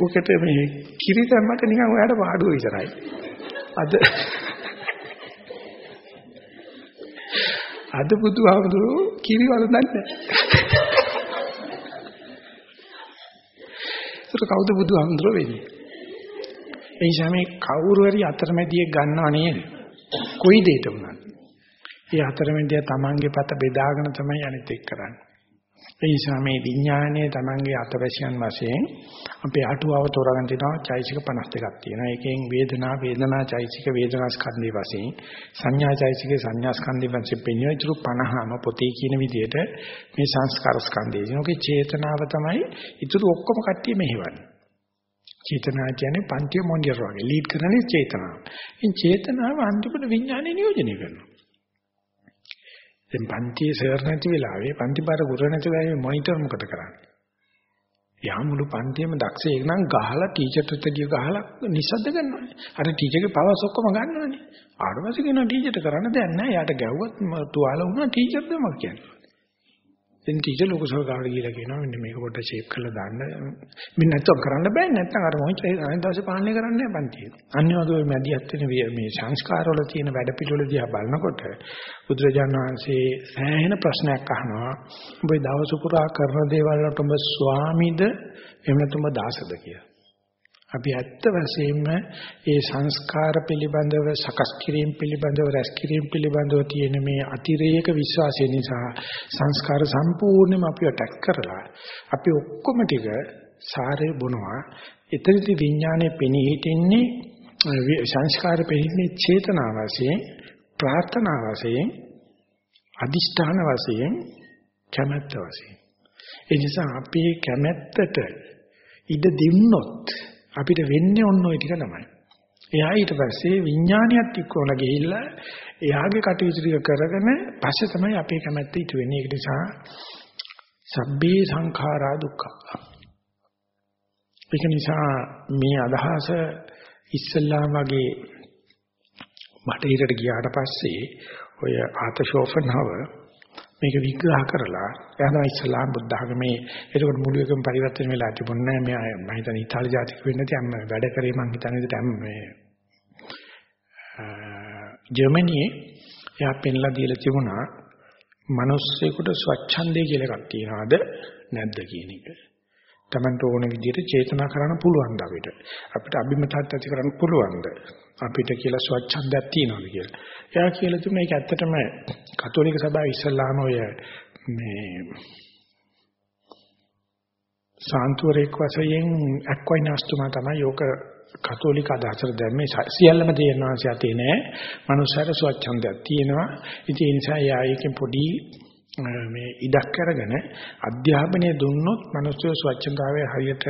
ඌකට මේ කිරි දැම්මට නිකන් ඔයාලට පාඩුව විතරයි. අද අද බුදුහාමුදුරුවෝ කිරි වළඳන්නේ නැහැ. ඒක කවුද බුදුහාමුදුරුවෝ වෙන්නේ? ඒ නිසා මේ කවුරු හරි අතරමැදියෙක් ගන්නව නේද? කොයි දෙයක වුණත්. ඒ අතරමැදියා තමන්ගේ පත බෙදාගෙන තමයි අනිත් එක් කරන්නේ. ඒ නිසා මේ විඥානයේ Tamange අතවැසියන් වශයෙන් අපේ අටුවාව තෝරාගෙන තිනවා චෛසික 52ක් තියෙනවා. ඒකෙන් වේදනා වේදනා චෛසික වේදනා ස්කන්ධය වශයෙන් සංඥා චෛසික සංඥා ස්කන්ධය වශයෙන් පෙන්වන ඉතුරු 50ම පොතේ කියන විදිහට මේ සංස්කාර ස්කන්ධය. ඒකේ චේතනාව තමයි ඉතුරු ඔක්කොම කට්ටිය මෙහෙවන්නේ. චේතනාව කියන්නේ පංච මොණ්ඩියර වගේ ලීඩ් කරන්නේ චේතනාව. ඉතින් චේතනාව අන්තිමට විඥානේ නියෝජනය කරනවා. දැන් පන්තියේ සර් නැති වෙලාවේ පන්ති පාර ගුරු නැති වෙලාවේ මොනිටර් මොකද කරන්නේ? යා මුළු පන්තියේම දක්ෂයෙක් නම් ගහලා ටීචර්ට ගිය ගහලා නිස්සද්ද කරනවා. අර ටීචර්ගේ පවර්ස් ඔක්කොම ගන්නවානේ. ආඩවසේ කියන ටීචර්ට කරන්න දෙයක් නැහැ. යාට ගැව්වත් තුවාල වුණා ටීචර්ද මම කියන්නේ. දැන් ටීචර් ලොකු සල්කාවට ගිහලා කියනවා මෙන්න මේක පොඩ්ඩක් ෂේප් කරලා දාන්න. මෙන්න නැත්තම් කරන්න බෑ නැත්තම් අර මොහිත අනිත් දවසේ පාලනය කරන්න නැහැ පන්තියේ. අනිත් වගේ මැදිහත් වෙන මේ සංස්කාරවල තියෙන වැඩ පිළිවෙල දිහා බලනකොට බුදුරජාණන් වහන්සේ සෑහෙන ප්‍රශ්නයක් අහනවා. ඔබ දවස පුරා කරන දේවල් වලට ඔබ ස්වාමීද එහෙම නැත්නම් දාසද කියලා. අපි ඇත්ත වශයෙන්ම ඒ සංස්කාර පිළිබඳව සකස් කිරීම පිළිබඳව රැස් කිරීම පිළිබඳව තියෙන මේ අතිරේක විශ්වාසය නිසා සංස්කාර සම්පූර්ණයෙන්ම අපිව ටැක් කරලා අපි ඔක්කොම ටික සාරය බොනවා. එතනදී විඥානයේ පෙනී හිටින්නේ සංස්කාර පෙන්නේ චේතනා වශයෙන්, ප්‍රාර්ථනා වශයෙන්, අදිෂ්ඨාන වශයෙන්, කැමැත්ත වශයෙන්. ඒ නිසා අපි කැමැත්තට ඉඩ දෙන්නොත් අපිට වෙන්නේ ඔන්න ඔය ටික තමයි. එයා ඊට පස්සේ විඥානියත් එක්කවල ගිහිල්ලා එයාගේ කටයුතු ටික කරගෙන පස්සේ තමයි අපේ කැමැත්ත ඉතු වෙන්නේ. ඒක නිසා සබ්බේ සංඛාරා දුක්ඛ. ඒක නිසා මේ අදහස ඉස්සල්ලාම වගේ බටහිරට ගියාට පස්සේ ඔය ආතෂෝෆන්හව මේක විග්‍රහ කරලා එයා ඉස්ලාම් බුද්ධ ආගමේ ඒකට මුළු එකම පරිවර්තන වෙලා තිබුණේ නැහැ මම හිතන්නේ ඉතාලි ජාතික වෙන්න තියම් වැඩ කරේ මම හිතන්නේ දැන් මේ ජර්මනියේ එයා පෙන්ලා දීලා තිබුණා මිනිස්සෙකුට ස්වච්ඡන්දය කියලා එකක් තියනවාද නැද්ද කියන එක. Tamanට ඕන විදිහට චේතනා කරන්න පුළුවන් ද අපිට. අපිට අභිමතත් ඇති කරන්න පුළුවන්ද? අපිට කියලා ස්වච්ඡන්දයක් තියනවාද කියලා. එයා කියලා තුනේ ඒක ඇත්තටම කතෝලික සභාව ඉස්සල්ලාම ඔය මේ සාන්තුවරෙක් වශයෙන් ඇක්වයිනාස්තුමා තමයි යෝක කතෝලික අදහසට දැම්මේ සියල්ලම තියෙනවා සියතේ නෑ. මනුස්සයර ස්වච්ඡන්දයක් තියෙනවා. ඉතින් ඒ නිසා යා ඒකෙන් පොඩි මේ ඉඩක් අරගෙන අධ්‍යාපනය දුන්නොත් මිනිස්සු ස්වච්ඡන්දාවේ හරියට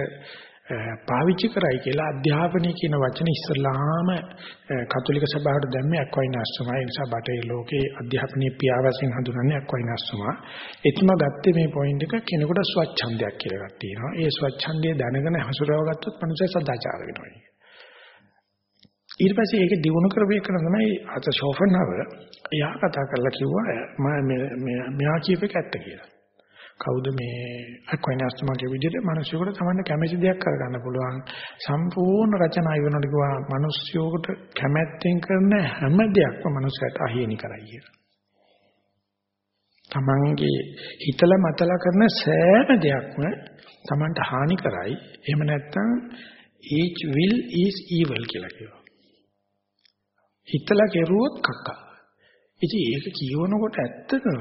පාවිච්චි කරයි කියලා අධ්‍යාපනය කියන වචනේ ඉස්සලාම කතෝලික සභාවට දැම්මේ අක්වයිනාස්තුමා. ඒ නිසා බටේ ලෝකේ අධ්‍යාපනයේ පියාවසෙන් හඳුනන්නේ අක්වයිනාස්තුමා. එතුම ගත්තේ මේ පොයින්ට් එක කෙනෙකුට ස්වච්ඡන්දයක් කියලා එකක් තියෙනවා. ඒ ස්වච්ඡන්දය දැනගෙන හසුරව ගත්තොත් මනුස්සය සදාචාර වෙනවා. ඊට පස්සේ ඒක දිනු කරවේ කරන තමයි අත ෂෝෆර්නව එයා කතා කරලා කිව්වා මම මෙයා කියපේක ඇත්ත කියලා. කවුද මේ අක්වයිනස්තුමාගේ විදිහට මිනිස්සුන්ට තමන්න කැමැති දෙයක් කරගන්න පුළුවන් සම්පූර්ණ රචනා ඉවරනට ගියා මිනිස්සුන්ට කැමැත්තෙන් කරන හැම දෙයක්ම මිනිස්සුන්ට අහිමි කරයි කියලා. තමන්ගේ හිතලා මතලා කරන සෑම දෙයක්ම තමන්ට හානි කරයි. එහෙම නැත්නම් each will is evil කියලා කියනවා. හිතලා කෙරුවොත් කක්කා. ඉතින් ඒක කියවනකොට ඇත්තටම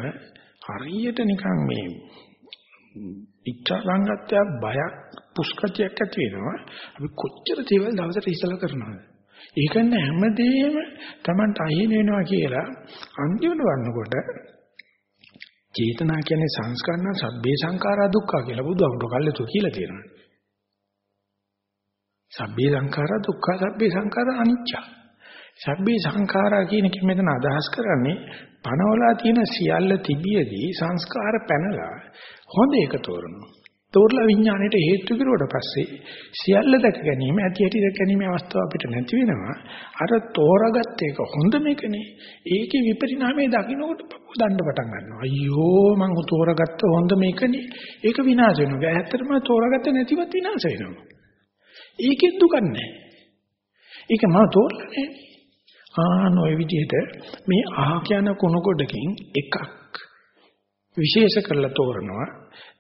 හරියට නිකන් මේ ඉච්ඡා සංගතය බයක් පුස්කතියක් ඇති වෙනවා. අපි කොච්චර දේවල් දවසට ඉස්සලා කරනවද? ඒක නෑ හැමදේම Tamanට අහිමි වෙනවා කියලා අන්තිමට වන්නකොට චේතනා කියන්නේ සංස්කරණ සබ්බේ සංඛාරා දුක්ඛ කියලා බුදුහාමුදුරුවෝ කල්ලාතු කියලා තියෙනවා. සබ්බේ සංඛාරා දුක්ඛ සබ්බේ සංඛාරා අනිච්චා සබ්බේ සංඛාරා කියන එක මෙතන අදහස් කරන්නේ පනවලා තියෙන සියල්ල තිබියදී සංස්කාර පැනලා හොඳ එක තෝරනවා. තෝරලා විඥාණයට හේතු කිරුවට පස්සේ සියල්ල දැක ගැනීම ඇති ඇති දැක ගැනීම අවස්ථාව අපිට නැති වෙනවා. අර තෝරාගත්ත එක හොඳ මේකනේ. ඒකේ විපරිණාමය දකින්නකොට දඬ පටන් ගන්නවා. අයියෝ මං තෝරාගත්ත හොඳ මේකනේ. ඒක විනාශ වෙනවා. ඇත්තටම තෝරාගත්තේ නැතිවත් විනාශ වෙනවා. ඒකෙත් දුකක් නැහැ. ඒක මම තෝරලා නැහැ. ආන ඔය විදිහට මේ අහ කියන කුණ කොටකින් එකක් විශේෂ කරලා තෝරනවා.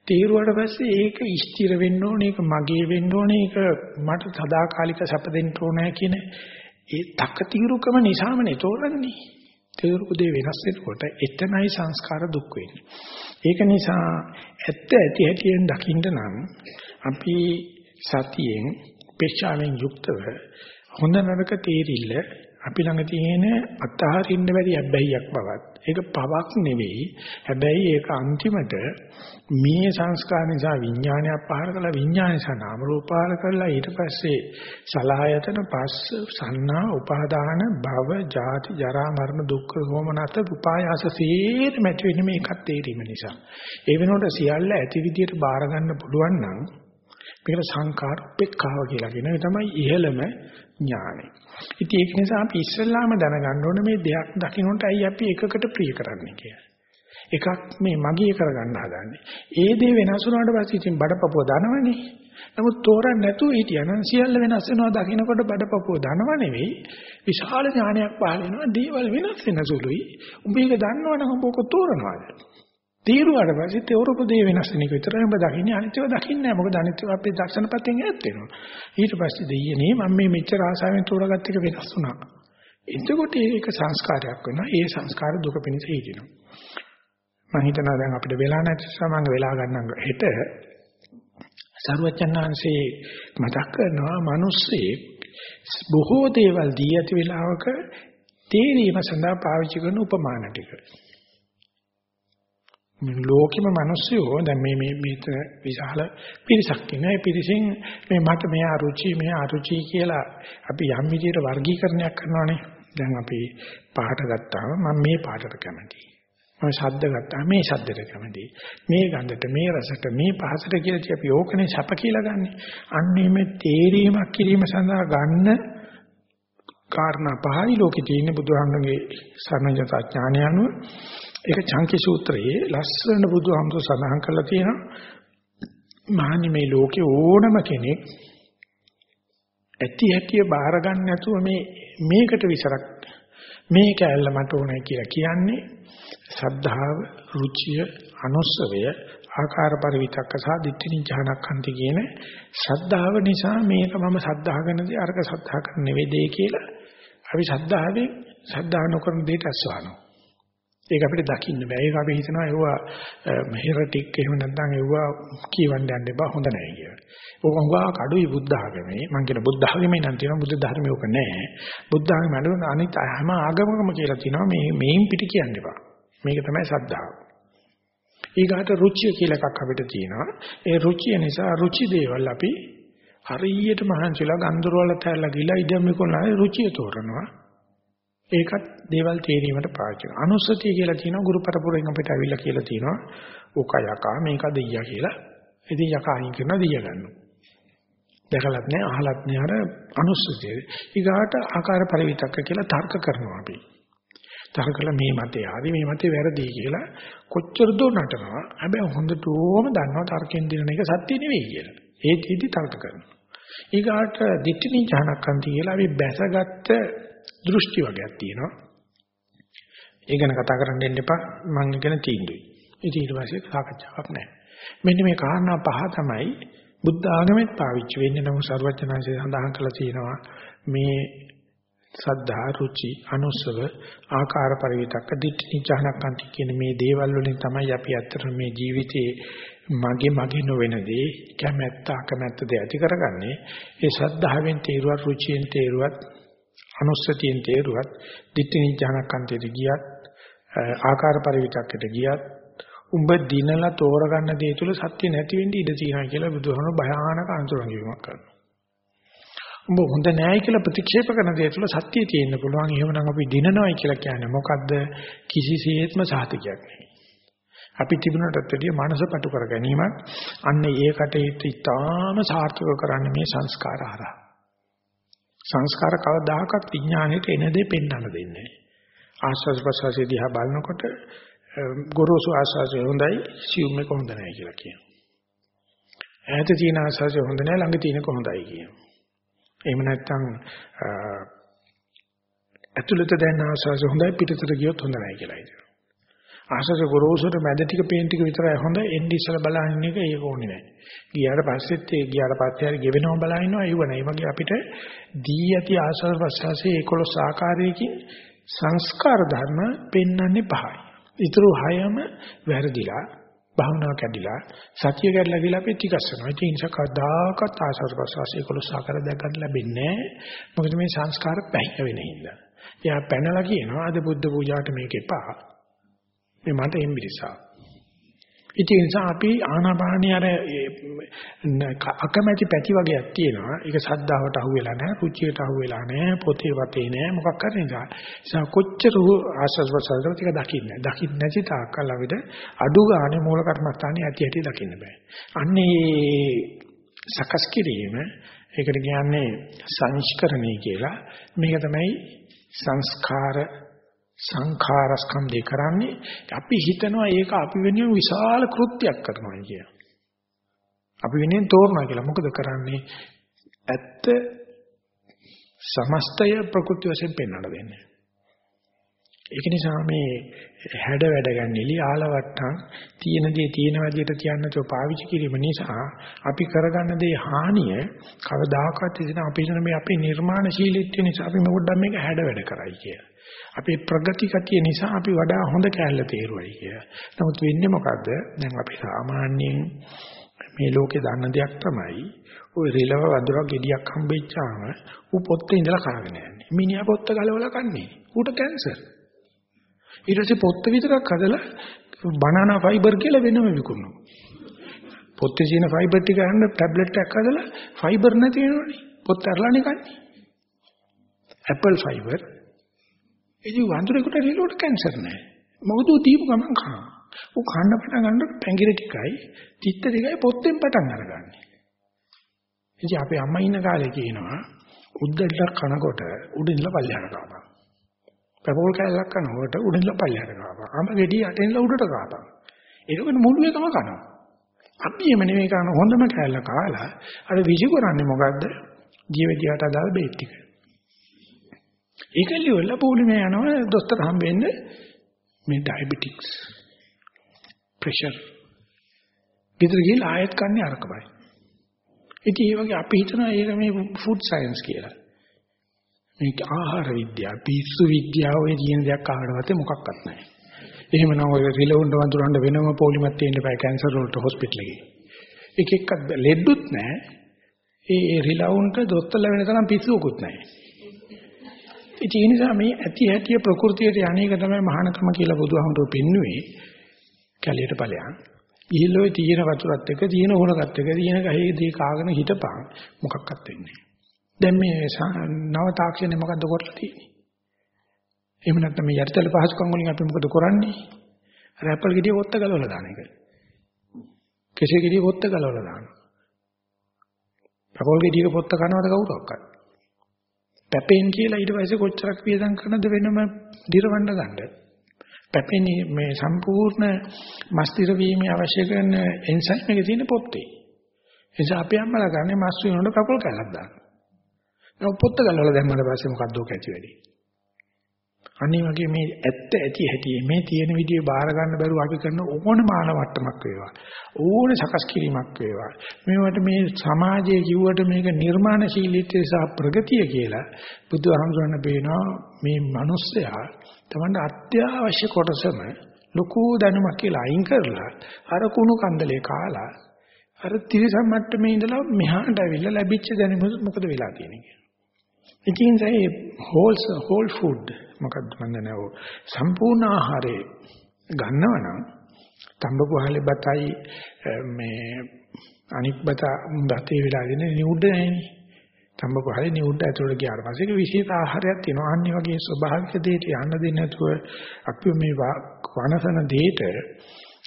තීරුවට පස්සේ ඒක ස්ථිර වෙන්න ඕනේ ඒක මගේ වෙන්න ඕනේ ඒක මට සදාකාලික සැප දෙන්න ඕනේ කියන ඒ තක තීරුකම නිසාමනේ තෝරන්නේ. තීරුක දේ වෙනස් වෙනකොට එතනයි සංස්කාර දුක් වෙන්නේ. ඒක නිසා ඇත්ත ඇති හැටියෙන් දකින්න නම් අපි සතියෙන් පෙච්චාවෙන් යුක්තව හොඳ නරක තේරිල්ල අපි ළඟ තියෙන අත්හරින්න බැරි හැබැයික් බවත්. ඒක පවක් නෙවෙයි. හැබැයි ඒක අන්තිමට මේ සංස්කාර නිසා විඥානය පහර කළා. විඥානය නිසා නාම රූප පහර කළා. ඊට පස්සේ සලආයතන පස්ස සන්නා උපාදාන භව ජාති ජරා මරණ දුක්ඛ සෝමනත උපායාස සීර මැටි වෙන මේකත් තේරීම නිසා. ඒ වෙනකොට සියල්ල ඇති විදියට බාර ගන්න පුළුවන් නම් මේකට සංකාර උපේක්ඛාව කියලා කියනවා. ඒ තමයි ඉහළම ඥානෙ. ඉතින් ඒක නිසා අපි ඉස්සෙල්ලාම දැනගන්න ඕනේ මේ දෙයක් දකින්නට ඇයි අපි එකකට ප්‍රිය කරන්නේ කියලා. එකක් මේ මගේ කරගන්න හදන්නේ. ඒ දේ වෙනස් වුණාට පස්සේ ඉතින් බඩපපුව දනවනේ. නමුත් තෝරන්න නැතුව හිටියනම් සියල්ල වෙනස් වෙනවා දකින්නකොට බඩපපුව දනව නෙවෙයි විශාල ඥානයක් පහළ වෙනවා. දේවල් වෙනස් වෙන සුළුයි. උඹ ඒක දන්නවනම් උඹ ඔක තෝරනවාද? තීරුවාට පස්සේ තේරපු දේ වෙනස් වෙන එක විතරයි ඔබ දකින්නේ. අනිත්‍යව දකින්නේ නැහැ. මොකද අනිත්‍යව අපේ දර්ශනපතෙන් ඈත් වෙනවා. ඊට පස්සේ දෙයියනේ මම මේ මෙච්චර ආසාවෙන් තෝරාගත්ත එක වෙනස් වුණා. එතකොට ඒක සංස්කාරයක් වෙනවා. ඒ සංස්කාර දුක පිණිස හිටිනවා. මම හිතනවා දැන් අපිට වෙලා නැති නිසා මම වෙලා ගන්නම් හෙට සරුවචනාංශේ මතක් කරනවා මිනිස්සේ බොහෝ දේවල් දී ඇති වෙලාවක තේරීම සඳහා පාවිච්චි කරන උපමාන ටික. මේ ලෝකෙම මිනිස්සු දැන් මේ මේ මේත විශාල පිරිසක් ඉන්නේ. ඒ පිරිසෙන් මේ මට මේ අරුචි මේ අරුචි කියලා අපි යම් විදිහට වර්ගීකරණයක් කරනවානේ. දැන් අපි පාට ගත්තාම මම මේ පාටට කැමතියි. මම ශබ්ද ගත්තා මේ ශබ්දයට කැමතියි. මේ ගඳට මේ රසට මේ පහසට කියලා අපි ඕකනේ සැප කියලා ගන්නෙ. අන්නේ මේ තේරීමක් කිරීම සඳහා ගන්න කාරණා පහයි ලෝකේ තියෙන බුදුහාමුදුරගේ සර්ණජත ඥානය අනුව ඒක චංකි සූත්‍රයේ ලස්සන බුදුහාමුදුර සඳහන් කරලා තියෙනවා. මහනි මේ ලෝකේ ඕනම කෙනෙක් ඇති හැටිය බාර ගන්න නැතුව මේ මේකට විසරක් මේ කැලල මට ඕනයි කියලා කියන්නේ සද්ධාව, රුචිය, අනුස්සවය, ආකාර පරිවිතක්ක සහ දිට්ඨිනි ඥානක්ඛන්ති කියන ශ්‍රද්ධාව නිසා මේක මම සද්ධා කරනදී අරක සද්ධා කරන නෙවෙයි කියලා අපි සද්ධාවෙන් සද්ධා නොකරන දෙයට අස්වනවා. ඒක අපිට දකින්න බෑ. ඒක අපි හිතනවා ඒවා මෙහෙරටික් එහෙම නැත්නම් ඒවා කියවන්න යන්න එපා හොඳ නැහැ කියලා. ඕක හුඟා කඩුයි බුද්ධ ආගමේ. මම කියන බුද්ධ ආගමේ නම් තියෙනවා බුද්ධ ධර්මයේ ඕක නැහැ. බුද්ධ ආගම අනුව අනිත් හැම ආගමකම කියලා තියෙනවා මේ මේන් පිට කියන්න එපා. මේක තමයි සද්ධාව. ඊගාට රුචිය කියලා එකක් අපිට තියෙනවා. ඒ රුචිය නිසා රුචි දේවල් අපි හරියට මහන්සිලා ගන්දරවල තැල්ලා ගිලා ඉදමිකොලා රුචිය තෝරනවා. ඒකත් දේවල් තේරීමට පාවිච්චි කරනවා. අනුස්සතිය කියලා තියෙනවා ගුරු පරපුරෙන් අපිට අවිල්ලා කියලා තියෙනවා. ඕක යකා මේක දෙයියා කියලා. ඉතින් යකා අයින් කරනවා දෙයියා ගන්නවා. දැකලත් නෑ අහලත් නෑ අර අනුස්සතිය. ඊගාට ආකාර පරිවිතක්ක කියලා තර්ක කරනවා අපි. තර්ක කළා මේ මතේ ආදි මේ මතේ වැරදි කියලා කොච්චර දෝ නටනවා. හැබැයි හොඳටම දන්නවා තර්කෙන් දිනන එක සත්‍ය නෙවෙයි කියලා. ඒ තීදි තර්ක කරනවා. ඊගාට දිට්ඨිනි ඥානකන්ති කියලා අපි බැසගත්ත දෘෂ්ටි වගේක් තියෙනවා. ඒ ගැන කතා කරන්න දෙන්න එපා. මම ඉගෙන තීන්දුවයි. ඉතින් ඊට පස්සේ සාකච්ඡාවක් නැහැ. මෙන්න මේ කාරණා පහ තමයි බුද්ධ ආගමෙත් පාවිච්චි වෙන්නේ නමුත් සර්වඥාන්සේ සඳහන් කළා තියෙනවා මේ සද්ධා රුචි අනුසව ආකාර පරිවිතක්ක දිට්ඨි නිචහනක්කන්ති කියන මේ දේවල් වලින් තමයි අපි අත්තර මේ ජීවිතේ මගේ මගේ නොවන දේ කැමැත්ත අකමැත්ත දේ ඇති කරගන්නේ ඒ සද්ධාවෙන් තේරුවත් රුචියෙන් තේරුවත් අනුස්සතියෙන් තේරුවත් ditthi නිඥානකන්තයට ගියත් ආකාර පරිවිතක්කට ගියත් උඹ දිනලා තෝරගන්න දේ තුල සත්‍ය නැති වෙන්න ඉඩ තියෙනවා කියලා බුදුහාම භයානක අනුතරංගීමක් කරනවා. උඹ හොඳ නැහැ කියලා ප්‍රතික්ෂේප කරන දේ තුල සත්‍ය තියෙන්න පුළුවන්. එහෙමනම් අපි දිනනවයි කියලා කියන්නේ මොකද්ද? කිසිසේත්ම සාතිකයක් නෙවෙයි. අපි තිබුණටත් වැඩිය මනස පටු කර ගැනීමක් අන්න ඒකට ඉතාම සාර්ථක කරන්නේ මේ සංස්කාර හරහා. සංස්කාර කවදාකවත් විඥාණයට එන දේ පෙන්වන්න දෙන්නේ නැහැ. ආස්වාද ප්‍රසවාසයේ දිහා බලනකොට ගොරෝසු ආස්වාදය හොඳයි, සියුම් එක හොඳ නැහැ කියලා කියනවා. ඈත තියෙන ආස්වාදය හොඳ නැහැ, ළඟ තියෙනක හොඳයි කියනවා. එහෙම නැත්නම් ඇතුළත දැනෙන ආස්වාදය හොඳයි, පිටතට ගියොත් හොඳ නැහැ කියලා හිතනවා. ආසස ගොරෝසුට මැද ටික පේන ටික විතරයි හොඳ එන්නේ ඉස්සලා බලහින්න එක ඒක ඕනේ නැහැ. ගියාට පස්සෙත් ඒ ගියාට පස්සේ හරි ගෙවෙනව බලහින්නවා ඒව නෑ. වගේ අපිට දී ඇති ආසස් ප්‍රසවාසයේ 11 ආකාරයකින් සංස්කාර ධර්ම පෙන්වන්නේ පහයි. ඊටු හයම වැරදිලා භාවනාව කැඩිලා සතිය කැඩලා ගිහලා අපි ටිකස්සනවා. ඒ නිසා කවදාකවත් ආසස් ප්‍රසවාසයේ 11 ආකාර දැක් ගන්න ලැබෙන්නේ නැහැ. මොකද මේ සංස්කාර පැහැය වෙන හින්දා. එයා පැනලා කියනවා අද බුද්ධ පූජාවට මේක එපා. මේ මට එම්බිරිසා. ඉතින් නිසා අපි ආනාපානිය අර අකමැති පැති වගේක් තියෙනවා. ඒක සද්දාවට අහු වෙලා නැහැ, රුචියට අහු වෙලා නැහැ, පොතේ වතේ නැහැ, මොකක් කරේ නිසා. නිසා කොච්චර ආස්වාද ප්‍රසාරද ටික දකින්නේ. දකින්න නැති තාක්කල් අපිට අඩු ගානේ මූල කර්මස්ථානේ ඇති ඇති දකින්න බෑ. අන්නේ සකස් කිරීම ඒකට කියන්නේ සංස්කරණය කියලා. මේක තමයි සංස්කාර සංඛාර ස්කන්ධේ කරන්නේ අපි හිතනවා ඒක අපි වෙනුවෙන් විශාල කෘත්‍යයක් කරනවා කිය. අපි වෙනුවෙන් තෝරනවා කියලා. මොකද කරන්නේ? ඇත්ත සමස්තය ප්‍රකෘති වශයෙන් පෙන්වන්න දෙන්නේ. ඒක නිසා මේ හැඩ වැඩ ගන්නෙලි ආලවට්ටම් තියෙන දේ තියෙන විදිහට කියන්නතෝ පාවිච්චි කිරීම නිසා අපි කරගන්න දේ හානිය කවදාකවත් ඉතින් අපි හිතන මේ අපේ නිර්මාණශීලීත්වය නිසා අපි මොකක්ද මේක හැඩ වැඩ කරයි කියලා. අපේ ප්‍රගති ගතිය නිසා අපි වඩා හොඳ කැලල තේරුවයි කිය. නමුත් වෙන්නේ මොකද්ද? දැන් අපි සාමාන්‍යයෙන් මේ ලෝකේ දන්න දෙයක් තමයි ওই රිලව වඳුරක් ගෙඩියක් හම්බෙච්චාම ඌ පොත්තේ ඉඳලා කනගෙන යන්නේ. මිනිහා පොත්ත ගලවලා කන්නේ. ඌට කැන්සර්. ඊට පස්සේ පොත්ත විතරක් හදලා බනනා ෆයිබර් කියලා වෙනම විකුණනවා. පොත්තේ තියෙන ෆයිබර් ටික ගන්න ටැබ්ලට් එකක් හදලා ෆයිබර් නැති වෙනවනේ. පොත් අරලානේ කන්නේ. Apple fibre. ඉතින් වඳුරේකට රිලෝට කැන්සර් නැහැ. මොකද ඌ දීපු ගමන් කනවා. ඌ කන්න පටන් ගන්නකොට පැංගිර ටිකයි තිත්ත ටිකයි පොත්තෙන් පටන් අරගන්නේ. ඉතින් අපේ අම්මා ඉන්න කාලේ කියනවා උද්දට කනකොට උඩින්ලා පල්ලෙහාට කාපන්. පපෝල් කැලක් කනකොට උඩින්ලා පල්ලෙහාට කාපන්. අම්ම ගෙඩි යටින්ලා උඩට කාපන්. ඒකෙන් මුළු එකම කනවා. අපි එම නෙමෙයි කරන හොඳම කැලල කාලා අර විසි කරන්නේ මොකද්ද? ජීවිතයට අදාළ බේත් ටික. ඒක ලියවල පොලිමේ යනවා දොස්තර හම්බෙන්නේ මේ ඩයබටික්ස් ප්‍රෙෂර්. ගෙදර ගිහලා ආයෙත් කන්නේ අරකමයි. ඉතින් ඒ වගේ අපි හිතනවා ඒක මේ ෆුඩ් සයන්ස් කියලා. මේක ආහාර විද්‍යාව, පිස්සු විද්‍යාව ඔය කියන දෙයක් ආවඩවත් මොකක්වත් නැහැ. එහෙමනම් ඔය රිලවුන්ඩ වඳුරන්න වෙනම පොලිමත් තියෙන්න බෑ කැන්සර් වලට හොස්පිටල් එකේ. එක එකක් ලෙඩුත් නැහැ. ඒ රිලවුන්ට දොස්තරලා වෙන තරම් පිස්සුවකුත් නැහැ. ඒ නිසා මේ ඇති හැටිය ප්‍රകൃතියට යන්නේක තමයි මහානකම කියලා බුදුහාමුදුරුවෝ පෙන්වුවේ. කැලියට ඵලයන්. ඉහිලෝයි තියෙන වතුරත් එක්ක තියෙන හොරකත් එක්ක තියෙන ගහේ දී කාගෙන හිටපන්. මොකක්වත් වෙන්නේ දැන් මේ නව තාක්ෂණය මොකද්ද කරලා තියෙන්නේ? එහෙම නැත්නම් මේ යටිතල පහසුකම් වලින් අපි මොකද කරන්නේ? අර ඇපල් ගෙඩිය කොත්ත ගලවලා දාන එක. කෙසේ ගෙඩිය කොත්ත ගලවලා දානවා? පකෝල් ගෙඩියක පොත්ත කනවද කවුරක්වත්? පැපෙන් කියලා ඊට පස්සේ කොච්චරක් වියදම් කරනද වෙනම දිරවන්න ගන්න පැපෙන්නේ මේ සම්පූර්ණ මස්තිර වීමේ අවශ්‍ය කරන එන්සයිම් එක තියෙන පොත්තේ. ඒ නිසා අපි අම්මලා ගන්නේ මස් වෙනකොට කකුල් කැලක් දාන්න. නෝ පොත්ත ගලවලා දැම්මම පස්සේ මොකද්ද ඔක ඇති වෙන්නේ? අනිත් වගේ මේ ඇත්ත ඇති ඇති මේ තියෙන විදිය බාර ගන්න බැරුව අපි කරන ඕන මාන වට්ටමක් වේවා. ඕන සකස් කිරීමක් වේවා. මේවට මේ සමාජයේ කිව්වට මේක නිර්මාණශීලීත්වය සහ ප්‍රගතිය කියලා බුදුහාමුදුරන් බේනවා මේ මිනිස්සයා තමන්ට අත්‍යවශ්‍ය කොටසම ලොකු දැනුමක් කියලා අයින් කරලා අර කුණු කන්දලේ කාලා අර තිරසම් මට්ටමේ ඉඳලා මෙහාට ඇවිල්ලා ලැබිච්ච දැනුම මොකද වෙලා තියෙන්නේ ඉතින් ඒ හෝල්ස් හෝල් ෆුඩ් මොකක්ද මන් දන්නේ සම්පූර්ණ ආහාරය ගන්නවනම් තඹපුහලේ බතයි මේ අනික් බත බතේ වෙලා දෙන නිඋඩ නැහෙනේ තඹපහලේ නිඋඩ ඇතුළට ගියාට පස්සේ ඒක විශේෂ ආහාරයක් තියෙනවා. අනිත් වගේ ස්වභාවික දෙයට යන්න දෙන්නේ නැතුව අපි මේ වනසන දෙයට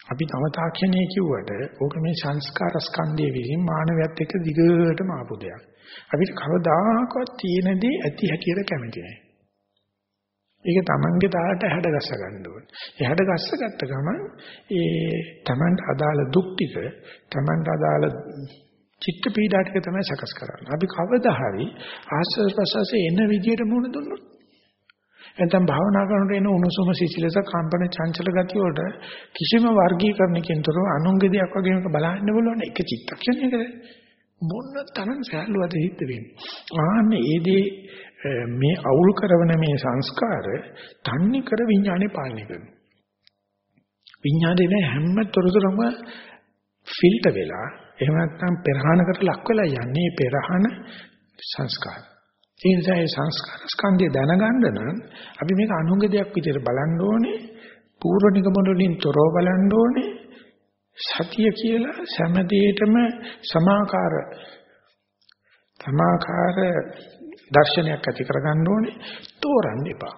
අපි තම තාක්ෂණයේ කිව්වට ඕක මේ සංස්කාර ස්කන්ධයේ විසින් මානවයත් එක්ක දිගටම ආපු දෙයක්. අපිට කවදාකවත් තියෙන දේ ඇති හැටියට කැමති නැහැ. ඒක Tamange තාලට හැඩ ගස්ස ගන්න ඕනේ. ඒ හැඩ ගස්ස ගත්ත ගමන් ඒ Tamanට අදාළ දුක් ටික Tamanට අදාළ චිත්ත පීඩා ටික තමයි සකස් කරන්නේ. අපි කවදා හරි ආස්වාද ප්‍රසවාසයේ එන විදියට මුණ දුන්නොත් නැත්නම් භාවනා කරනකොට එන උණුසුම සිසිලස කම්පන චංචල ගතිය වලට කිසිම වර්ගීකරණකින් තොරව අනුංග දෙයක් වගේ මේක බලන්න බලන්න එක චිත්තක්ෂණයකද මොන තරම් සෑහලුවද හිත වෙන්නේ. ආන්නේ ඒ දේ මේ අවුල් කරන මේ සංස්කාර තන්නේ කර විඥානේ පාලනය කරනවා. විඥානේ හැම තොරතුරම ෆිල්ටර් වෙලා එහෙම නැත්නම් පෙරහනකට ලක් වෙලා යන්නේ පෙරහන සංස්කාර. ඒ නිසා ඒ සංස්කාර ස්කන්ධය දැනගන්න නම් අපි මේක අනුංග දෙයක් විදිහට බලන්න ඕනේ. පූර්ව නිගමන වලින් තොරව බලන්න ඕනේ. සතිය කියලා සෑම සමාකාර සමාකාර දර්ශනයක් ඇති කරගන්න ඕනේ. තෝරන්න එපා.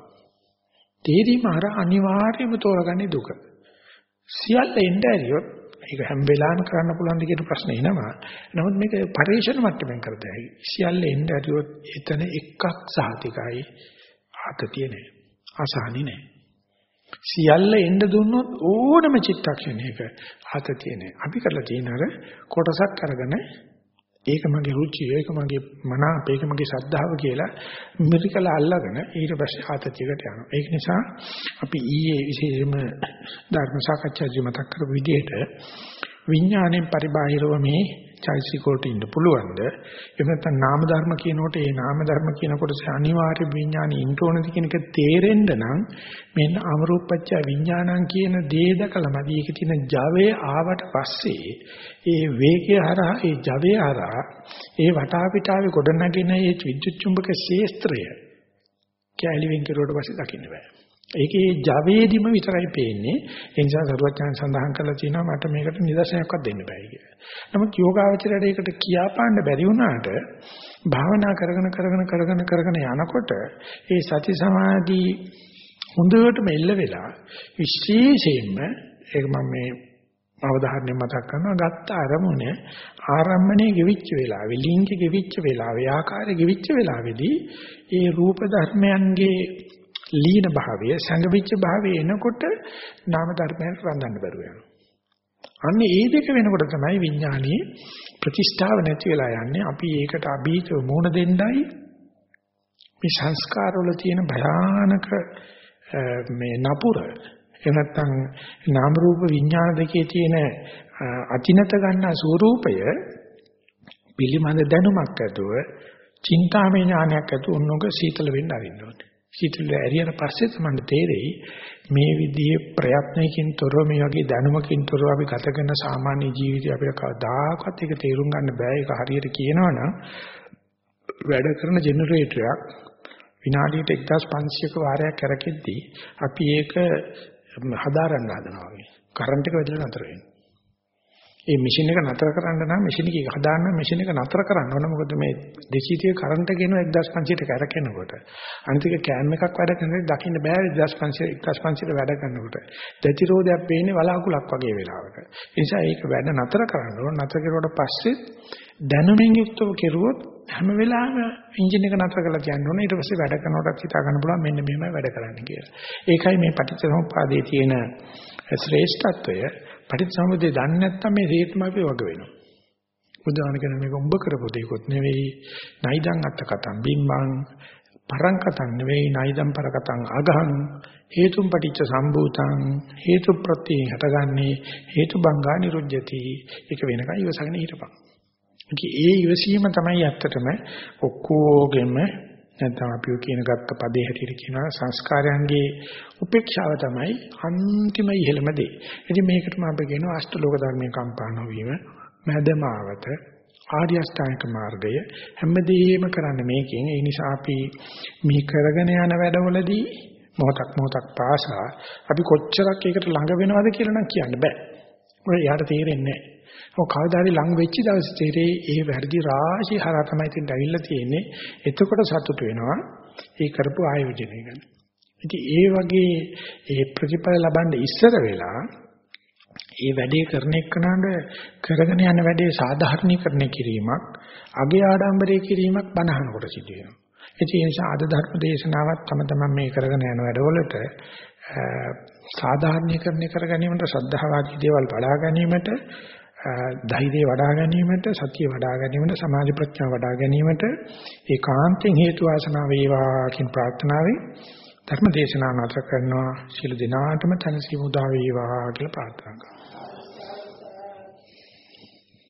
තේරීම හර අනිවාර්යයෙන්ම තෝරගන්නේ දුක. සියල්ල එන්න ඇරියොත් ඒක හැම වෙලාවෙම කරන්න පුළුවන් ද කියන ප්‍රශ්නේ එනවා. නමුත් මේක පරිශන මට්ටමින් කරතයි. සියල්ල එන්න ඇරියොත් එතන එකක් සාතිකයි ආතතිය නෑ. අසහනි නෑ. සියල්ල එන්න දුන්නොත් ඕනම චිත්තක්ෂණයක ආතතිය නෑ. අපි කරලා තියෙන අර කොටසක් අරගෙන ඒක මගේ රුචිය, ඒක මගේ මනාප, ඒක මගේ ශ්‍රද්ධාව කියලා මිරිකල අල්ලගෙන ඊට පස්සේ ආතතියකට යනවා. ඒක නිසා අපි ඊයේ විශේෂයෙන්ම ධර්ම සාකච්ඡාදී මතක් කරපු විදිහට විඥාණයෙන් පරිබාහිරව මේ චෛසික වලට ඉන්න පුළුවන්ද? එහෙම නැත්නම් නාම ධර්ම කියනකොට ඒ නාම ධර්ම කියනකොට අනිවාර්ය විඥානෙ ඉන්න ඕනද කියන එක තේරෙන්න නම් මෙන්න අමරූපච්ච විඥානං කියන දේ දැකලාමදී ඒකේ තියෙන ජවය ආවට පස්සේ ඒ වේගය හරහා ඒ ජවය හරහා ඒ වටා පිටාවේ ගොඩනගෙන ඒ විද්‍යුත් චුම්බක ශේස්ත්‍රය කැලි වෙන් කරුවට පස්සේ දකින්න බෑ. ඒකේ ජවයේදීම විතරයි පේන්නේ. ඒ නිසා සරුවචන සඳහන් කරලා තියෙනවා මට මේකට නිදර්ශනයක්වත් දෙන්න බෑ කියලා. නමුත් යෝගාවචරයට ඒකට කියාපාන්න බැරි වුණාට භාවනා කරගෙන කරගෙන කරගෙන කරගෙන යනකොට ඒ සති සමාධි හොඳටම එල්ල වෙලා විශේෂයෙන්ම ඒක මම මේ අවධාරණය මතක් කරනවා ගත්ත අරමුණ ආරම්භණයේ ගෙවිච්ච වෙලාවේ ලිංගේ ගෙවිච්ච වෙලාවේ ආකාරයේ ගෙවිච්ච වෙලාවේදී ඒ රූප ධර්මයන්ගේ ලීන භාවය සංගවිච්ච භාවය එනකොට නාම ධර්මයන් රඳන්න බැරුව යනවා. අන්න ඒ දෙක වෙනකොට තමයි විඥානයේ ප්‍රතිෂ්ඨාව නැති වෙලා යන්නේ. අපි ඒකට අභීතව මූණ දෙන්නයි මේ සංස්කාරවල තියෙන භයානක මේ නපුර එහෙම නැත්නම් නාම රූප විඥාන දෙකේ තියෙන අචිනත ගන්න ස්වરૂපය පිළිමද දැනුමක් ඇතුව චින්තාමය ඥානයක් ඇතුව උන්නෝග සීතල වෙන්න අරින්න ඕනේ. සීතල ඇරියට පස්සේ තමයි තේරෙයි මේ විදිහේ ප්‍රයත්නයකින් තොරව මේ වගේ දැනුමකින් තොරව අපි ගත කරන සාමාන්‍ය ජීවිතය අපිට කවදාකවත් ඒක තේරුම් ගන්න බෑ. ඒක හරියට කියනවනම් වැඩ කරන ජෙනරේටරයක් විනාඩියට 1500ක වාරයක් කරකෙද්දී අපි ඒක හදාරන්න හදනවා වගේ. කරන්ට් එක වැදලා නතර වෙනවා. ඒ මැෂින් එක නතර කරන්න නම් මැෂින් එක හදාන්න මැෂින් එක නතර කරන්න ඕන. මොකද මේ 230 කරන්ට් එක එනවා 1500ට කරකිනකොට අනිත් එක කෑම් එකක් වැඩ කරනකොට දකින්න බෑ 1500 1500ට වැඩ කරනකොට. ප්‍රතිරෝධයක් පේන්නේ වලාකුලක් වගේ වෙලාවක. ඒ නිසා ඒක වැඩ නතර කරන්න ඕන. නතර කරුවට පස්සේ දැනුමින් යුක්තව කෙරුවොත් හැම වෙලාවෙම එන්ජින් එක නතර කරලා කියන්න ඕනේ. ඊට පස්සේ වැඩ කරනකොටත් හිතා ගන්න පුළුවන් මෙන්න මෙහෙමයි වැඩ කරන්න කියලා. ඒකයි මේ පටිච්චසමුප්පාදයේ තියෙන ශ්‍රේෂ්ඨත්වය. පටිච්චසමුප්පාදේ දන්නේ නැත්නම් මේ හේතුම අපි වග වෙනවා. උදාහරණ කියන මේක උඹ කරපු දෙයක්වත් නෙවෙයි. නයිදං අත්ත කතම් බිම්බං. පරං කතං නෙවෙයි. නයිදං පර කතං අගහං. හේතුම් පටිච්ච සම්භූතං හේතු ප්‍රත්‍යයෙන් හටගන්නේ හේතු බංගා නිරුජ්‍යති ඒක වෙනකන් ඉවසගෙන හිටපන්. ඒ ඉවසීම තමයි ඇත්තටම ඔක්කොගෙම නැත්නම් අපි කියන ගත්ත පදේ හැටියට කියනවා සංස්කාරයන්ගේ උපේක්ෂාව තමයි අන්තිම ඉහළම දේ. ඉතින් මේකටම අපි කියනවා අෂ්ටලෝක ධර්මයේ කම්පා නොවීම, මැදමාවත, ආර්ය අෂ්ටාංගික මාර්ගය හැමදේම කරන්නේ මේකෙන්. ඒ නිසා අපි මේ කරගෙන යන වැඩවලදී මොහොතක් මොහොතක් පාසා අපි කොච්චරක් ඒකට ළඟ වෙනවද කියලා නම් කියන්න බෑ. මොකද යාට තේරෙන්නේ නැහැ. ඔය කවදාරි ලඟ වෙච්ච දවසේ තේරෙයි ඒ වැඩි රාශිය හරහා තමයි තින් ඇවිල්ලා තියෙන්නේ. එතකොට සතුට වෙනවා. ඒ කරපු ආයෝජනය ගැන. ඉතින් ඒ වගේ ඒ ප්‍රතිඵල ලබන්න ඉස්සර වෙලා ඒ වැඩේ කරන එක්කනට කරගෙන යන වැඩේ සාධාරණීකරණය කිරීමක්, අගේ ආඩම්බරය කිරීමක් බනහනකොට සිදු වෙනවා. ඒ නිසා අද ධර්ම දේශනාවත් තම තමන් මේ කරගෙන යන වැඩවලට සාධාරණීකරණය කර ගැනීමට ශ්‍රද්ධාවාදී දේවල් වඩා ගැනීමට ධෛර්යය වඩා ගැනීමට සතිය වඩා ගැනීමට සමාධි ප්‍රඥා වඩා ගැනීමට ඒකාන්තයෙන් හේතු වාසනා වේවා කියන ප්‍රාර්ථනාවෙන් ධර්ම දේශනාව නතර කරනවා. ශිළු දිනාටම තනසි මුදා වේවා කියලා ප්‍රාර්ථනා කරනවා.